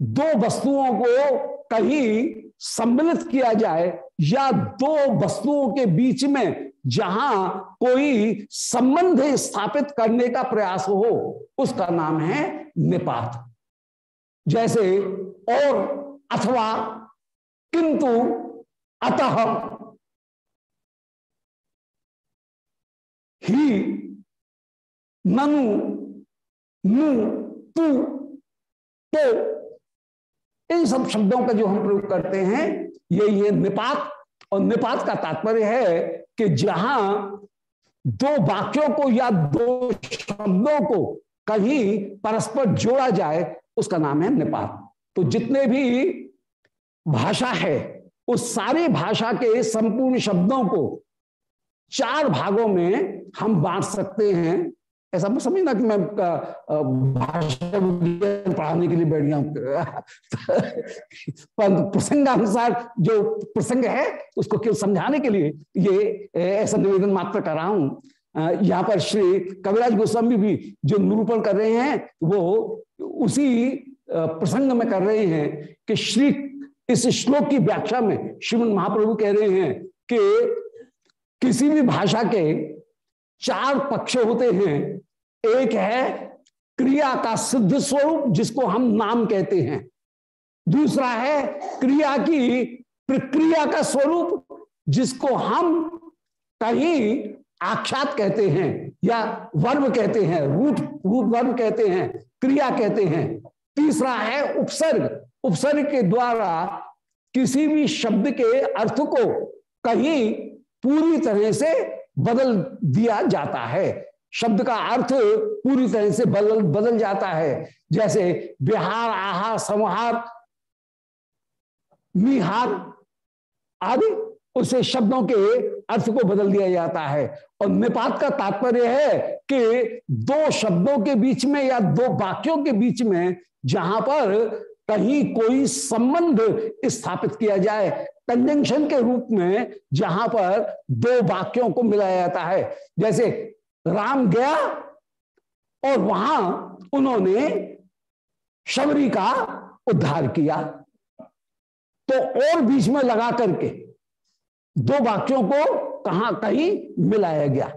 दो वस्तुओं को कहीं सम्मिलित किया जाए, या दो वस्तुओं के बीच में जहाँ कोई संबंध स्थापित करने का प्रयास हो, उसका नाम है निपात। जैसे और अथवा किंतु अतः ही ननु नु तू तो इन सब शब्दों का जो हम प्रयोग करते हैं, ये ये निपात और निपात का तात्पर्य है कि जहाँ दो वाक्यों को या दो शब्दों को कहीं परस्पर जोड़ा जाए, उसका नाम है निपात। तो जितने भी भाषा है, उस सारी भाषा के संपूर्ण शब्दों को चार भागों में हम बांट सकते हैं। ऐसा मैं समझना कि मैं भाषा पढ़ाने के लिए बैठ गया हूँ। प्रसंगानुसार जो प्रसंग है, उसको केवल समझाने के लिए ये ऐसा निवेदन मात्र कर रहा हूँ। यहाँ पर श्री कविराज गोस्वामी भी जो निरूपण कर रहे हैं, वो उसी प्रसंग में कर रहे हैं कि श्री इस श्लोक की व्याख्या में श्रीमद महाप्रभु कह रहे हैं कि किसी भी भाषा के चार पक्ष होते हैं। एक है क्रिया का सिद्ध स्वरूप, जिसको हम नाम कहते हैं। दूसरा है क्रिया की प्रक्रिया का स्वरूप, जिसको हम कहीं आख्यात कहते हैं या वर्ब कहते हैं रूट रूट वर्म कहते हैं, क्रिया कहते हैं। तीसरा है उपसर्ग उपसर्ग के द्वारा किसी भी शब्द के अर्थ को कहीं पूरी तरह से बदल दिया जाता है। शब्द का अर्थ पूरी तरह से बदल बदल जाता है। जैसे बिहार आहार समहार निहार आदि, उसे शब्दों के अर्थ को बदल दिया जाता है। और निपात का तात्पर्य है कि दो शब्दों के बीच में या दो वाक्यों के बीच में जहाँ पर कहीं कोई संबंध स्थापित किया जाए कंजंक्शन के रूप में जहाँ पर दो वाक्यों को मिलाया जाता है। जैसे, राम गया और वहाँ उन्होंने शबरी का उद्धार किया। तो और बीच में लगा करके दो वाक्यों को कहा कहीं मिलाया गया।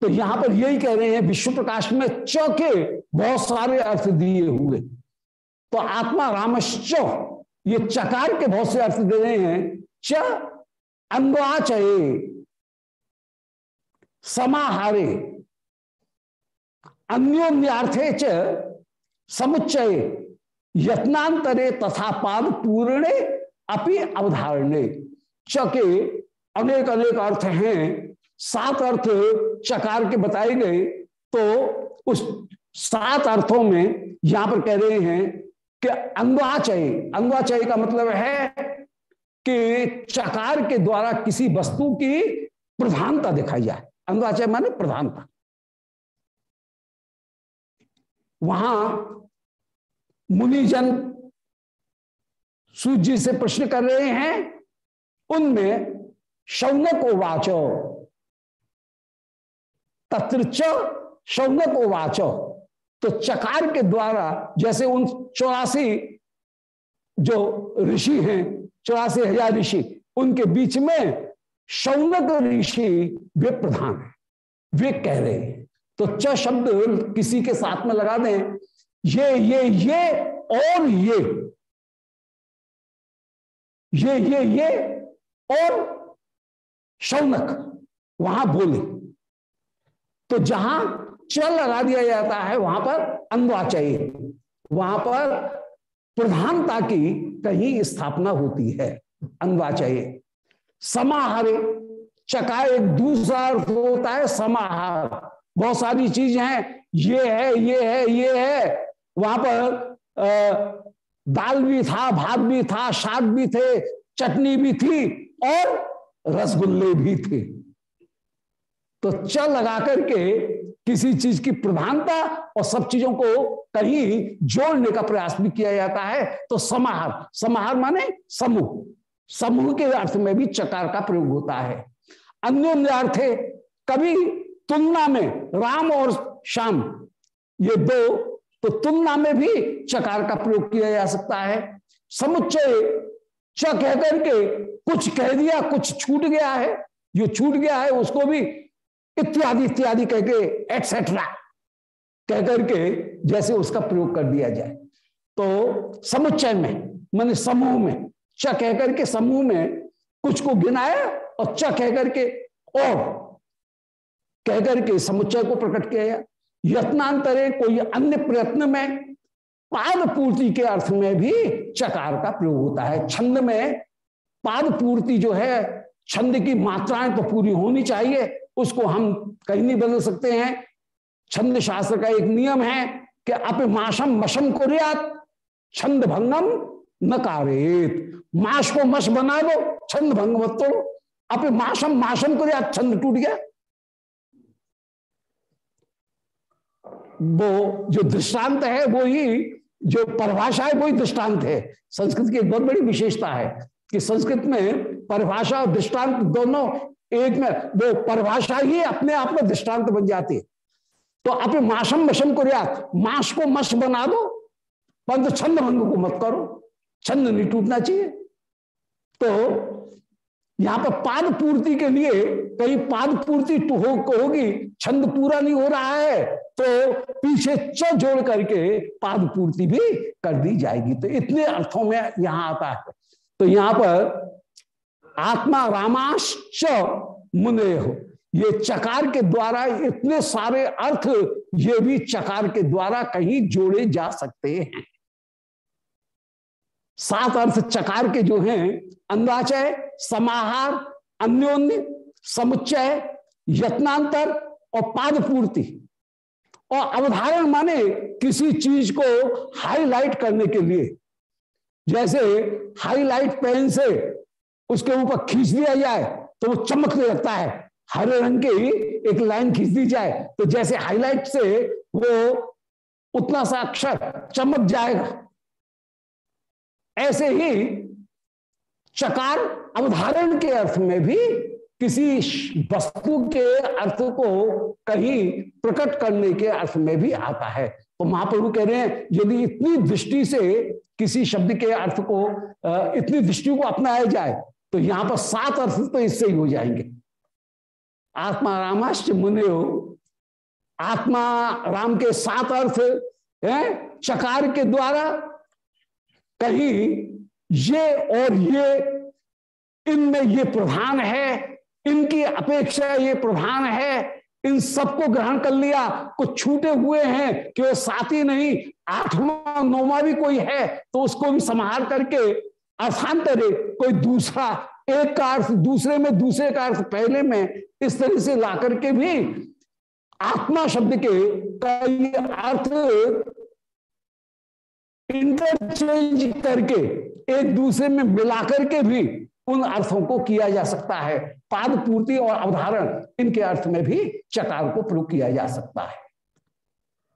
तो यहाँ पर यही कह रहे हैं विश्व प्रकाश में च के बहुत सारे अर्थ दिए हुए। तो आत्मा रामश्च, ये चकार के बहुत से अर्थ दे रहे हैं। च अन्वाचये समाहारे, अन्योन्यार्थे च समुच्चय, यत्नांतरे तथा पाद पूर्णे अपि अवधारणे। च के अनेक अनेक अर्थ हैं। सात अर्थ चकार के बताए गए। तो उस सात अर्थों में यहाँ पर कह रहे हैं कि अंगाचय अंगाचय का मतलब है कि चकार के द्वारा किसी वस्तु की प्रधानता दिखाई जाए। अंगाचय माने प्रधानता। वहाँ मुनिजन सूर्य से प्रश्न कर रहे हैं, उनमें शौनक वाचो, तत्र शौनक वाचो। तो चकार के द्वारा, जैसे उन चौरासी जो ऋषि हैं, चौरासी हज़ार ऋषि, उनके बीच में शौनक ऋषि वे प्रधान है। वे कह रहे हैं। तो च शब्द किसी के साथ में लगा दें। ये ये ये और ये। ये ये ये और शौनक। वहाँ बोले। तो जहाँ चल लगा दिया जाता है वहाँ पर अंधा वहाँ पर प्रधानता की कहीं स्थापना होती है चाहिए समाहारे चका एक दूसरा अर्थ होता है समाहार। बहुत सारी चीज़ हैं ये है ये है ये है। वहाँ पर आ, दाल भी था भात भी था शाक भी थे चटनी भी थी और रसगुल्ले भी थे। तो चल लगा करके किसी चीज़ की प्रधानता और सब चीज़ों को कहीं जोड़ने का प्रयास भी किया जाता है। तो समाहार समाहार माने समूह। समूह के अर्थ में भी चकार का प्रयोग होता है। अन्य अर्थ है। कभी तुलना में राम और श्याम, ये दो तो तुलना में भी चकार का प्रयोग किया जा सकता है। समुच्चय च कह करके कुछ कह दिया, कुछ छूट गया है। जो छूट गया है, उसको भी इत्यादि इत्यादि कह के एटसेट्रा कह करके जैसे उसका प्रयोग कर दिया जाए। तो समुच्चय में, मान समूह में, च कह करके समूह में कुछ को गिनाया और च कह करके और कह करके समुच्चय को प्रकट किया। यत्नांतरे कोई अन्य प्रयत्न में, पाद पूर्ति के अर्थ में भी चकार का प्रयोग होता है। छंद में पाद पूर्ति जो है, छंद की मात्राएँ तो पूरी होनी चाहिए उसको हम कहीं नहीं बदल सकते हैं। छंद शास्त्र का एक नियम है कि अप माशम मशम को रियात छंद भंगम न कारेत। माश को मश बना दो छंद भंग मत तोड़ो। अप माशम माशम को रियात छंद टूट गया। वो जो दृष्टांत है, वो ही जो परिभाषा है वही दृष्टांत है। संस्कृत की एक बहुत बड़ी विशेषता है कि संस्कृत में परिभाषा और दृष्टांत दोनों एक में वो परिभाषा ही अपने आप में दृष्टांत बन जाती है। तो अपने माशम मशम को रियात माश को मश बना दो परंतु छंद भंग को मत करो छंद नहीं टूटना चाहिए। तो यहाँ पर पाद पूर्ति के लिए कहीं पाद पूर्ति हो, होगी छंद पूरा नहीं हो रहा है तो पीछे च जोड़ करके पाद पूर्ति भी कर दी जाएगी। तो इतने अर्थों में यहाँ आता है। तो यहाँ पर आत्मा रामाश्च मुने हो ये चकार के द्वारा इतने सारे अर्थ, ये भी चकार के द्वारा कहीं जोड़े जा सकते हैं। सात अर्थ चकार के जो हैं अंदाचय समाहार, अन्योन्य, समुच्चय, यत्नांतर और पाद पूर्ति और अवधारण माने किसी चीज़ को हाईलाइट करने के लिए। जैसे हाईलाइट पेन से उसके ऊपर खींच दिया जाए तो वो चमकने लगता है। हरे रंग की एक लाइन खींच दी जाए तो जैसे हाईलाइट से वो उतना सा अक्षर चमक जाएगा। ऐसे ही चकार अवधारण के अर्थ में भी किसी वस्तु के अर्थ को कहीं प्रकट करने के अर्थ में भी आता है। तो महाप्रभु कह रहे हैं, यदि इतनी दृष्टि से किसी शब्द के अर्थ को इतनी दृष्टि को अपनाया जाए तो यहाँ पर सात अर्थ तो इससे ही हो जाएँगे। आत्मा रामाश्च मुने आत्मा राम के सात अर्थ है, चकार के द्वारा कहीं ये और ये, इनमें ये प्रधान है, इनकी अपेक्षा ये प्रधान है, इन सबको ग्रहण कर लिया, कुछ छूटे हुए हैं कि वो साथ ही नहीं, आठवां, नौवा भी कोई है तो उसको भी संहार करके अर्थांतरे कोई दूसरा, एक का अर्थ दूसरे में, दूसरे का अर्थ पहले में, इस तरह से ला करके भी आत्मा शब्द के कई अर्थ इंटरचेंज करके एक दूसरे में मिलाकर के भी उन अर्थों को किया जा सकता है। पाद पूर्ति और अवधारण, इनके अर्थ में भी चकार को प्रयोग किया जा सकता है।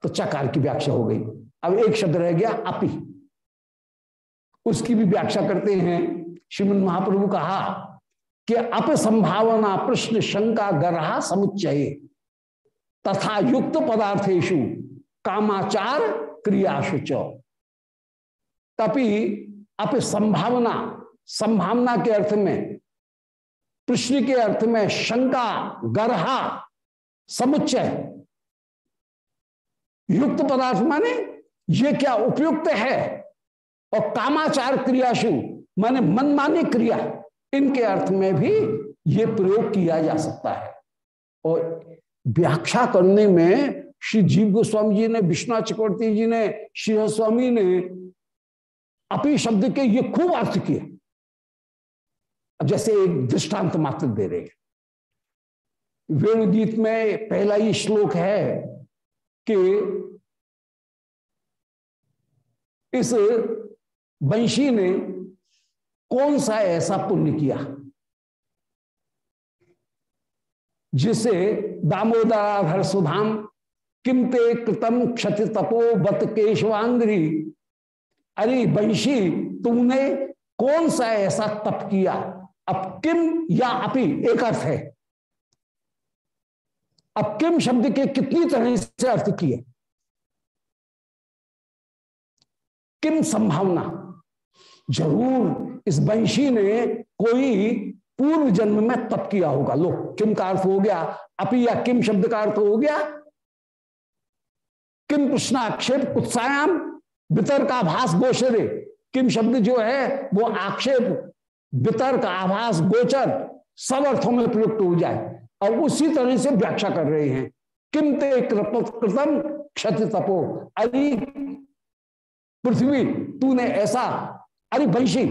तो चकार की व्याख्या हो गई। अब एक शब्द रह गया, अपि। उसकी भी व्याख्या करते हैं। श्रीमद महाप्रभु कहा कि अप संभावना प्रश्न शंका गरहा समुच्चय। तथा युक्त पदार्थेशु कामाचार क्रियाशुच तपि अप संभावना संभावना के अर्थ में, प्रश्न के अर्थ में शंका गर्हा समुच्चय। युक्त पदार्थ माने ये क्या उपयुक्त है? और कामाचार क्रियाशु माने मनमानी क्रिया, इनके अर्थ में भी ये प्रयोग किया जा सकता है। और व्याख्या करने में श्री जीव गोस्वामी जी ने, विश्वनाथ चक्रवर्ती जी ने, श्री स्वामी ने अपी शब्द के ये खूब अर्थ किए। जैसे एक दृष्टांत मात्र दे रहे हैं। वेणुगीत में पहला ही श्लोक है कि इस वंशी ने कौन सा ऐसा पुण्य किया? जिसे दामोदराधर सुधाम किमते कृतम क्षति तपो बत केशवांग्री। अरे वंशी तुमने कौन सा ऐसा तप किया? अब किम या अपि एक अर्थ है। अब किम शब्द के कितनी तरह से अर्थ किए? किम संभावना। ज़रूर इस वंशी ने कोई पूर्व जन्म में तप किया होगा। लो, किम का अर्थ हो गया? अपि या किम शब्द का अर्थ हो गया? किम प्रश्नाक्षेप उत्सायाम वितर्क आभास गोचरे किम शब्द जो है, वो आक्षेप वितर्क आभास गोचर, सब अर्थों में प्रयुक्त हो जाए। और उसी तरह से व्याख्या कर रहे हैं। किम ते कृतम क्षति तपो अरे, पृथ्वी, तूने ऐसा अरे वंशी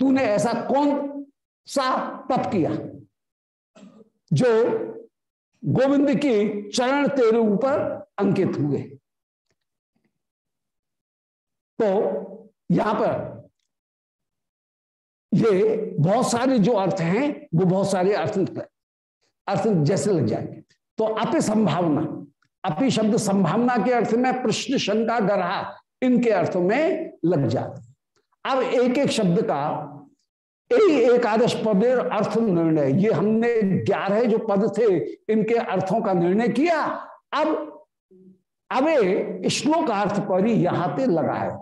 तूने ऐसा कौन सा तप किया जो गोविंद के चरण तेरे ऊपर अंकित हुए? तो यहाँ पर ये बहुत सारे जो अर्थ हैं, वो बहुत सारे अर्थ अर्थ जैसे लग जाएँगे। तो अपि संभावना, अपि शब्द संभावना के अर्थ में प्रश्न शंका गरहा इनके अर्थों में लग जाते। अब एक एक शब्द का एक आदर्श पद अर्थ निर्णय। ये हमने ग्यारह जो पद थे, इनके अर्थों का निर्णय किया। अब, अबे श्लोकार्थ पर ही यहाँ पे लगाए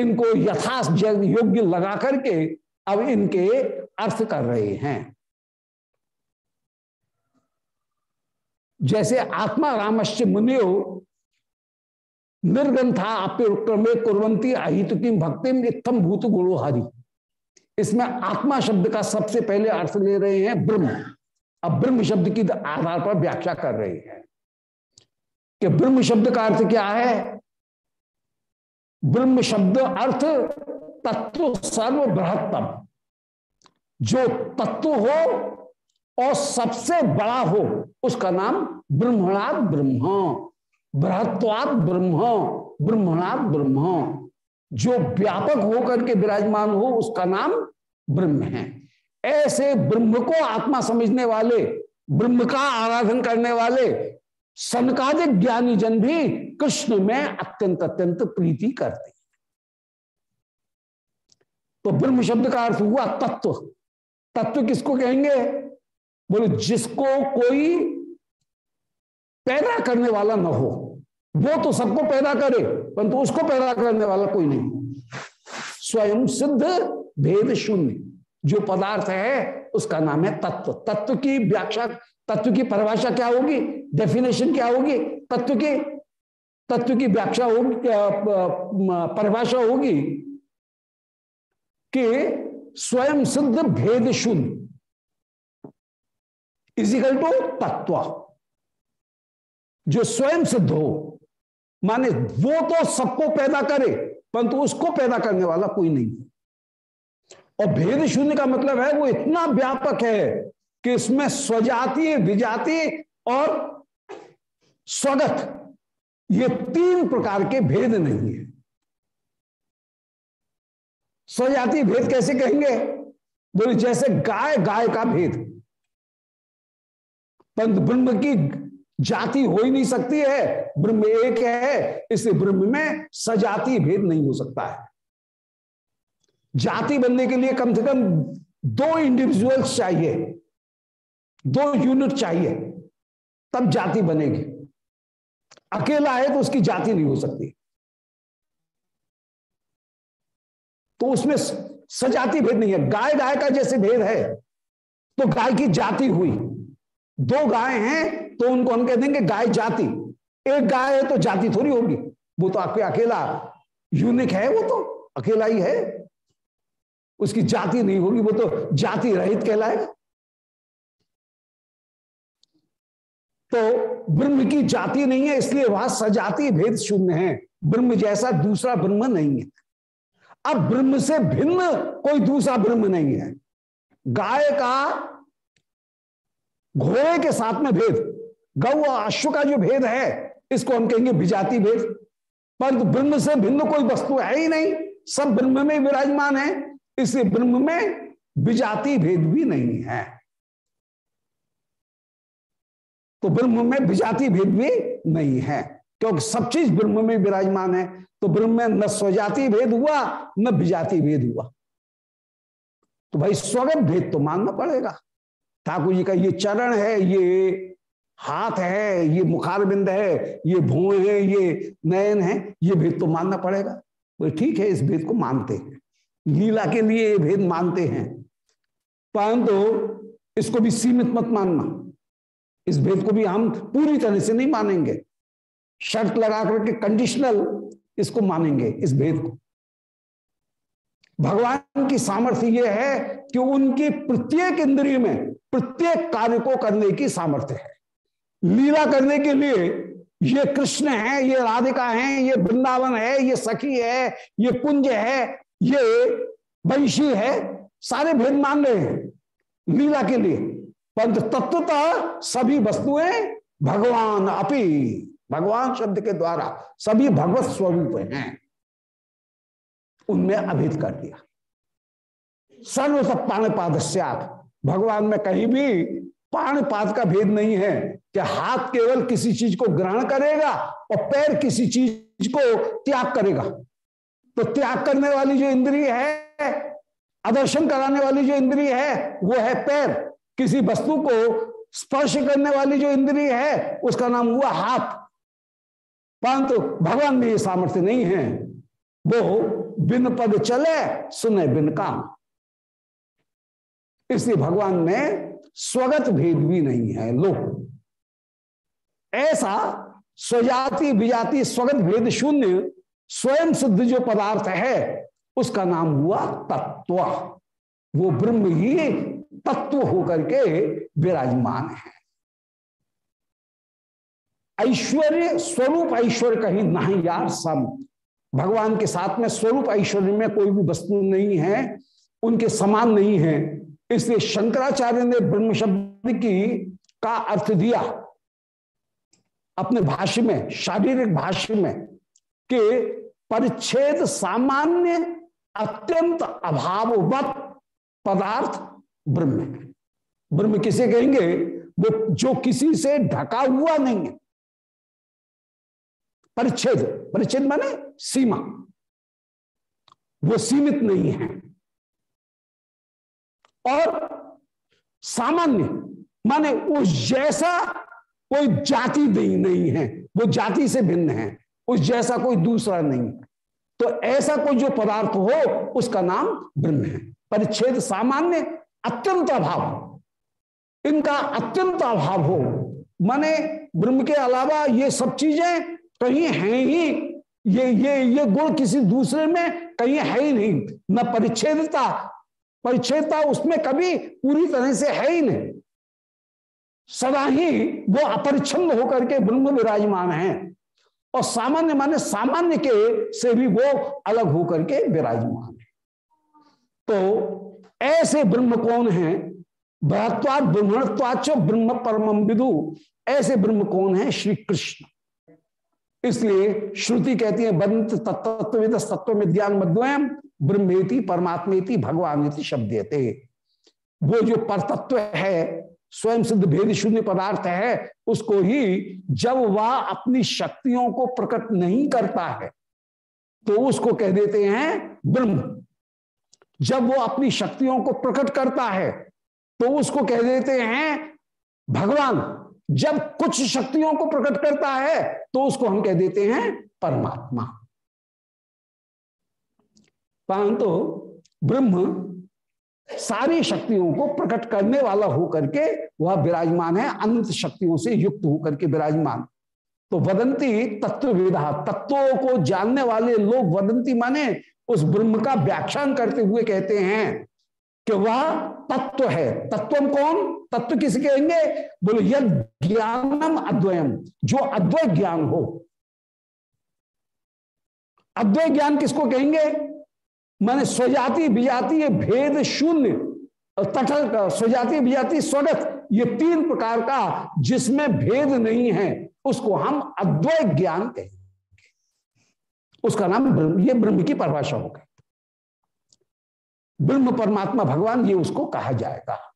इनको यथा योग्य लगा करके अब इनके अर्थ कर रहे हैं। जैसे आत्मा रामश्च मुनियो निर्गंथा अप्युक्रमे कुरंती अहित की भक्ति इतम भूत गुणोहारी इसमें आत्मा शब्द का सबसे पहले अर्थ ले रहे हैं ब्रह्म। अब ब्रह्म शब्द की आधार पर व्याख्या कर रहे हैं। कि ब्रह्म शब्द का अर्थ क्या है? ब्रह्म शब्द अर्थ तत्व सर्व बृहत्तम जो तत्व हो और सबसे बड़ा हो, उसका नाम ब्रह्मणाद ब्रह्म। बृहत्वाद ब्रह्म ब्रह्मणाद ब्रह्म। जो व्यापक होकर के विराजमान हो, उसका नाम ब्रह्म है। ऐसे ब्रह्म को आत्मा समझने वाले, ब्रह्म का आराधन करने वाले सनकादिक ज्ञानी जन भी कृष्ण में अत्यंत अत्यंत प्रीति करते तो ब्रह्म शब्द का अर्थ हुआ तत्व। तत्व किसको कहेंगे? बोले, जिसको कोई पैदा करने वाला न हो। वो तो सबको पैदा करे, परंतु उसको पैदा करने वाला कोई नहीं। स्वयं सिद्ध भेद शून्य, जो पदार्थ है, उसका नाम है तत्व। तत्व की व्याख्या, तत्व की परिभाषा क्या होगी? डेफिनेशन क्या होगी? तत्व की तत्व की व्याख्या होगी परिभाषा होगी कि स्वयं सिद्ध भेद शून्य। इजिकल टू तत्व। जो स्वयं सिद्ध हो माने वो तो सबको पैदा करे, परंतु उसको पैदा करने वाला कोई नहीं और भेद शून्य का मतलब है, वो इतना व्यापक है कि इसमें स्वजातीय विजातीय और स्वगत, ये तीन प्रकार के भेद नहीं है। स्वजातीय भेद कैसे कहेंगे? बोले, जैसे गाय गाय का भेद। पंत ब्रह्म की जाति हो ही नहीं सकती है, ब्रह्म एक है, इसलिए ब्रह्म में सजाति भेद नहीं हो सकता है। जाति बनने के लिए कम से कम दो इंडिविजुअल्स चाहिए, दो यूनिट चाहिए, तब जाति बनेगी। अकेला है तो उसकी जाति नहीं हो सकती। तो उसमें सजाति भेद नहीं है गाय गाय का जैसे भेद है तो गाय की जाति हुई। दो गाय हैं तो उनको हम कह देंगे गाय जाति। एक गाय है तो जाति थोड़ी होगी। वो तो आपके अकेला यूनिक है वो तो अकेला ही है। उसकी जाति नहीं होगी, वो तो जाति रहित कहलाएगा। तो ब्रह्म की जाति नहीं है, इसलिए वहाँ सजाति भेद शून्य है। ब्रह्म जैसा दूसरा ब्रह्म नहीं है। अब ब्रह्म से भिन्न कोई दूसरा ब्रह्म नहीं है। गाय का घोड़े के साथ में भेद। गौ और अश्व का जो भेद है, इसको हम कहेंगे विजाति भेद। परंतु ब्रह्म से भिन्न कोई वस्तु है ही नहीं। सब ब्रह्म में विराजमान है, इसलिए ब्रह्म में विजाति भेद भी नहीं है। तो ब्रह्म में विजाति भेद भी नहीं है, क्योंकि सब चीज़ ब्रह्म में विराजमान है। तो ब्रह्म में न स्वजाति भेद हुआ, न विजाति भेद हुआ। तो भाई, स्वगत भेद तो मानना पड़ेगा। ठाकुर जी का ये चरण है, ये हाथ है, ये मुखारबिंद है, ये भूए है, ये नयन है, ये भेद तो मानना पड़ेगा। वो ठीक है, इस भेद को मानते हैं। लीला के लिए ये भेद मानते हैं। परंतु तो इसको भी सीमित मत मानना। इस भेद को भी हम पूरी तरह से नहीं मानेंगे। शर्त लगा करके कंडीशनल इसको मानेंगे, इस भेद को। भगवान की सामर्थ्य यह है कि उनके प्रत्येक इंद्रिय में प्रत्येक कार्य को करने की सामर्थ्य है। लीला करने के लिए ये कृष्ण है, ये राधिका है, ये वृंदावन है, ये सखी है, ये कुंज है, ये वंशी है, सारे भेद मान रहे हैं लीला के लिए। परंतु तत्वतः सभी वस्तुएँ भगवान अपि, भगवान शब्द के द्वारा सभी भगवत स्वरूप हैं, उनमें अभित कर दिया। सर्वसत्तान पादस्यात भगवान में कहीं भी पाण पाद का भेद नहीं है कि हाथ केवल किसी चीज़ को ग्रहण करेगा और पैर किसी चीज़ को त्याग करेगा। तो त्याग करने वाली जो इंद्रिय है आदर्शन कराने वाली जो इंद्रिय है, वो है पैर। किसी वस्तु को स्पर्श करने वाली जो इंद्रिय है, उसका नाम हुआ हाथ। परंतु भगवान में ये सामर्थ्य नहीं है। वो बिन पद चले, सुने बिन काम। इसलिए भगवान में स्वगत भेद भी नहीं है लोग ऐसा स्वजाति विजाति स्वगत भेद शून्य स्वयं सिद्ध जो पदार्थ है, उसका नाम हुआ तत्व। वो ब्रह्म ही तत्व होकर के विराजमान है। ऐश्वर्य स्वरूप ऐश्वर्य कहीं नहीं यार सम। भगवान के साथ में स्वरूप ऐश्वर्य में कोई भी वस्तु नहीं है, उनके समान नहीं है। इसलिए शंकराचार्य ने ब्रह्म शब्द की, का अर्थ दिया अपने भाष्य में, शारीरिक भाष्य में, कि परिच्छेद सामान्य, अत्यंत अभाववत पदार्थ ब्रह्म ब्रह्म किसे कहेंगे? वो जो किसी से ढका हुआ नहीं है। परिच्छेद परिच्छेद माने सीमा। वो सीमित नहीं है। और सामान्य माने उस जैसा कोई जाति नहीं, नहीं है वो जाति से भिन्न है उस जैसा कोई दूसरा नहीं। तो ऐसा कोई जो पदार्थ हो उसका नाम ब्रह्म है। परिच्छेद सामान्य अत्यंत अभाव। इनका अत्यंत अभाव हो। माने ब्रह्म के अलावा ये सब चीज़ें कहीं हैं ही। ये ये ये गुण किसी दूसरे में कहीं है ही नहीं। न परिच्छेदता परिच्छेदता उसमें कभी पूरी तरह से है ही नहीं। सदा ही वो अपरिच्छिन्न होकर के ब्रह्म विराजमान है। और सामान्य माने सामान्य के से भी वो अलग होकर के विराजमान है। तो ऐसे ब्रह्म कौन है? बृहत्वाद ब्रह्म परम विदु। ऐसे ब्रह्म कौन है? श्री कृष्ण। इसलिए श्रुति कहती है, बंत तत्व तत्व ज्ञान मद्वयम ब्रह्मेति परमात्मेति भगवान शब्द वो जो परतत्व है स्वयं सिद्ध भेद शून्य पदार्थ है, उसको ही जब वह अपनी शक्तियों को प्रकट नहीं करता है तो उसको कह देते हैं ब्रह्म। जब वो अपनी शक्तियों को प्रकट करता है तो उसको कह देते हैं भगवान। जब कुछ शक्तियों को प्रकट करता है तो उसको हम कह देते हैं परमात्मा। परंतु ब्रह्म सारी शक्तियों को प्रकट करने वाला होकर के वह विराजमान है, अनंत शक्तियों से युक्त होकर के विराजमान। तो वदंती तत्व विधा तत्वों को जानने वाले लोग वदंती माने उस ब्रह्म का व्याख्यान करते हुए कहते हैं कि वह, तत्व है। तत्व कौन? तत्व किस कहेंगे? बोले, यद ज्ञानम अद्वयम। जो अद्वैत ज्ञान हो। अद्वैत ज्ञान किसको कहेंगे? माने स्वजाति विजाति भेद शून्य तटल स्वजाति विजाति स्वगत, ये तीन प्रकार का जिसमें भेद नहीं है, उसको हम अद्वैत ज्ञान कहेंगे। उसका नाम ये ब्रह्म की परिभाषा हो गई। ब्रह्म परमात्मा भगवान, ये उसको कहा जाएगा।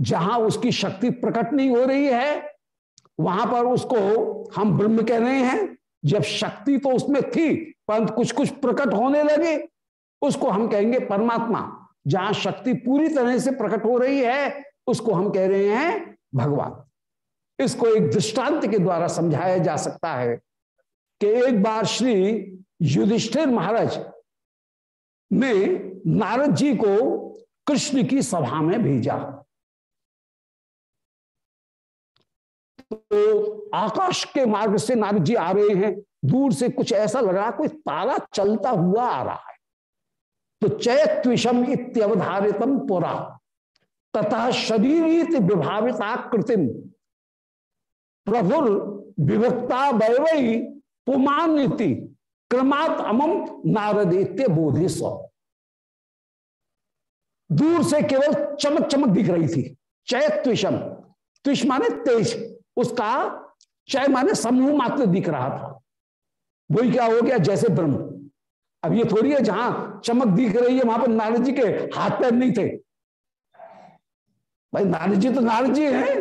जहाँ उसकी शक्ति प्रकट नहीं हो रही है, वहाँ पर उसको हम ब्रह्म कह रहे हैं। जब शक्ति तो उसमें थी, परंतु कुछ कुछ प्रकट होने लगे, उसको हम कहेंगे परमात्मा। जहाँ शक्ति पूरी तरह से प्रकट हो रही है, उसको हम कह रहे हैं भगवान। इसको एक दृष्टांत के द्वारा समझाया जा सकता है कि एक बार श्री युधिष्ठिर महाराज ने नारद जी को कृष्ण की सभा में भेजा। तो आकाश के मार्ग से नारद जी आ रहे हैं। दूर से कुछ ऐसा लग रहा कोई तारा चलता हुआ आ रहा है। तो चैत्विषम इत्यवधारितम पुरा। तथा शरीर विभावित आकृतिम प्रभुर विभक्ता वैवई पुमान क्रमात अमम नारदित्य बोधि दूर से केवल चमक चमक दिख रही थी, चय त्विषम। त्विष माने तेज, उसका चय माने समूह मात्र दिख रहा था। वही क्या हो गया? जैसे ब्रह्म। अब ये थोड़ी है जहाँ चमक दिख रही है, वहाँ पर नारद जी के हाथ पैर नहीं थे। भाई, नारद जी तो नारद जी हैं।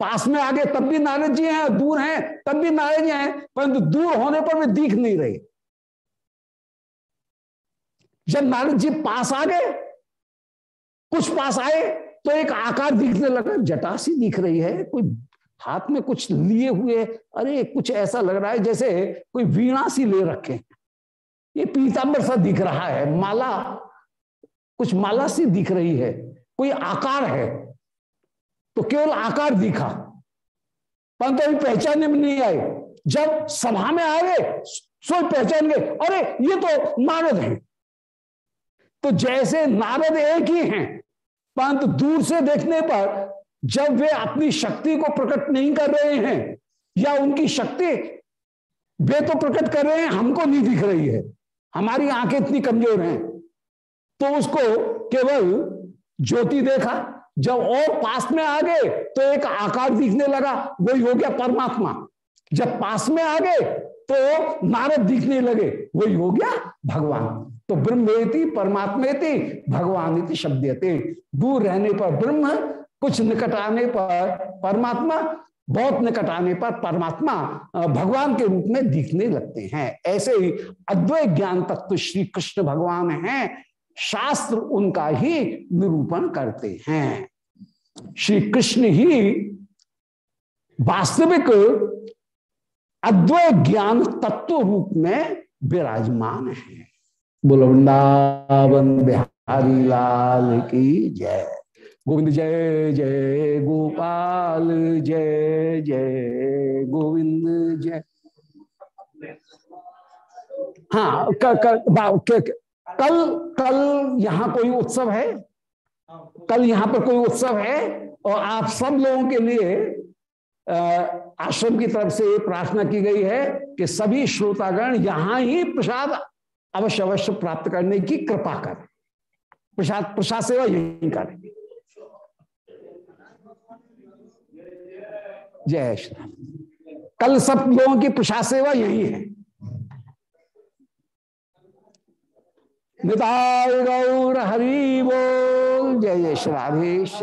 पास में आगे तब भी नारद जी हैं, दूर हैं, तब भी नारद जी हैं, परंतु दूर होने पर वे दिख नहीं रहे। जब नारद जी पास आ गए, कुछ पास आए तो एक आकार दिखने लगा, जटासी दिख रही है, कोई हाथ में कुछ लिए हुए, अरे कुछ ऐसा लग रहा है जैसे कोई वीणा सी ले रखे ये पीताम्बर सा दिख रहा है, माला, कुछ माला सी दिख रही है, कोई आकार है तो केवल आकार दिखा। परंतु अभी पहचानने में नहीं आए। जब सभा में आ गए सो पहचान गए, अरे ये तो नारद है। तो जैसे नारद एक ही हैं, परंतु दूर से देखने पर जब वे अपनी शक्ति को प्रकट नहीं कर रहे हैं, या उनकी शक्ति वे तो प्रकट कर रहे हैं, हमको नहीं दिख रही है। हमारी आँखें इतनी कमज़ोर हैं। तो उसको केवल ज्योति देखा, जब और पास में आ गए तो एक आकार दिखने लगा, वही हो गया परमात्मा। जब पास में आ गए तो नारद दिखने लगे, वही हो गया भगवान। तो ब्रह्मेति परमात्मेति भगवान शब्द थे दूर रहने पर ब्रह्म, कुछ निकट आने पर परमात्मा, बहुत निकट आने पर परमात्मा भगवान के रूप में दिखने लगते हैं। ऐसे ही अद्वैत ज्ञान तत्व श्री कृष्ण भगवान हैं, शास्त्र उनका ही निरूपण करते हैं। श्री कृष्ण ही वास्तविक अद्वै ज्ञान तत्व रूप में विराजमान है। बोलो वृंदावन बिहारी लाल की जय। गोविंद जय जय गोपाल जय जय गोविंद जय। हाँ क, क, क, कल कल यहाँ कोई उत्सव है? कल यहाँ पर कोई उत्सव है? और आप सब लोगों के लिए आश्रम की तरफ़ से ये प्रार्थना की गई है कि सभी श्रोतागण यहाँ ही प्रसाद अवश्य अवश्य प्राप्त करने की कृपा करें। प्रसाद प्रसाद सेवा यही करें। जय श्री कल सब लोगों की प्रसाद सेवा यही है। निताय गौर हरि बोल। जय जय श्री राधेश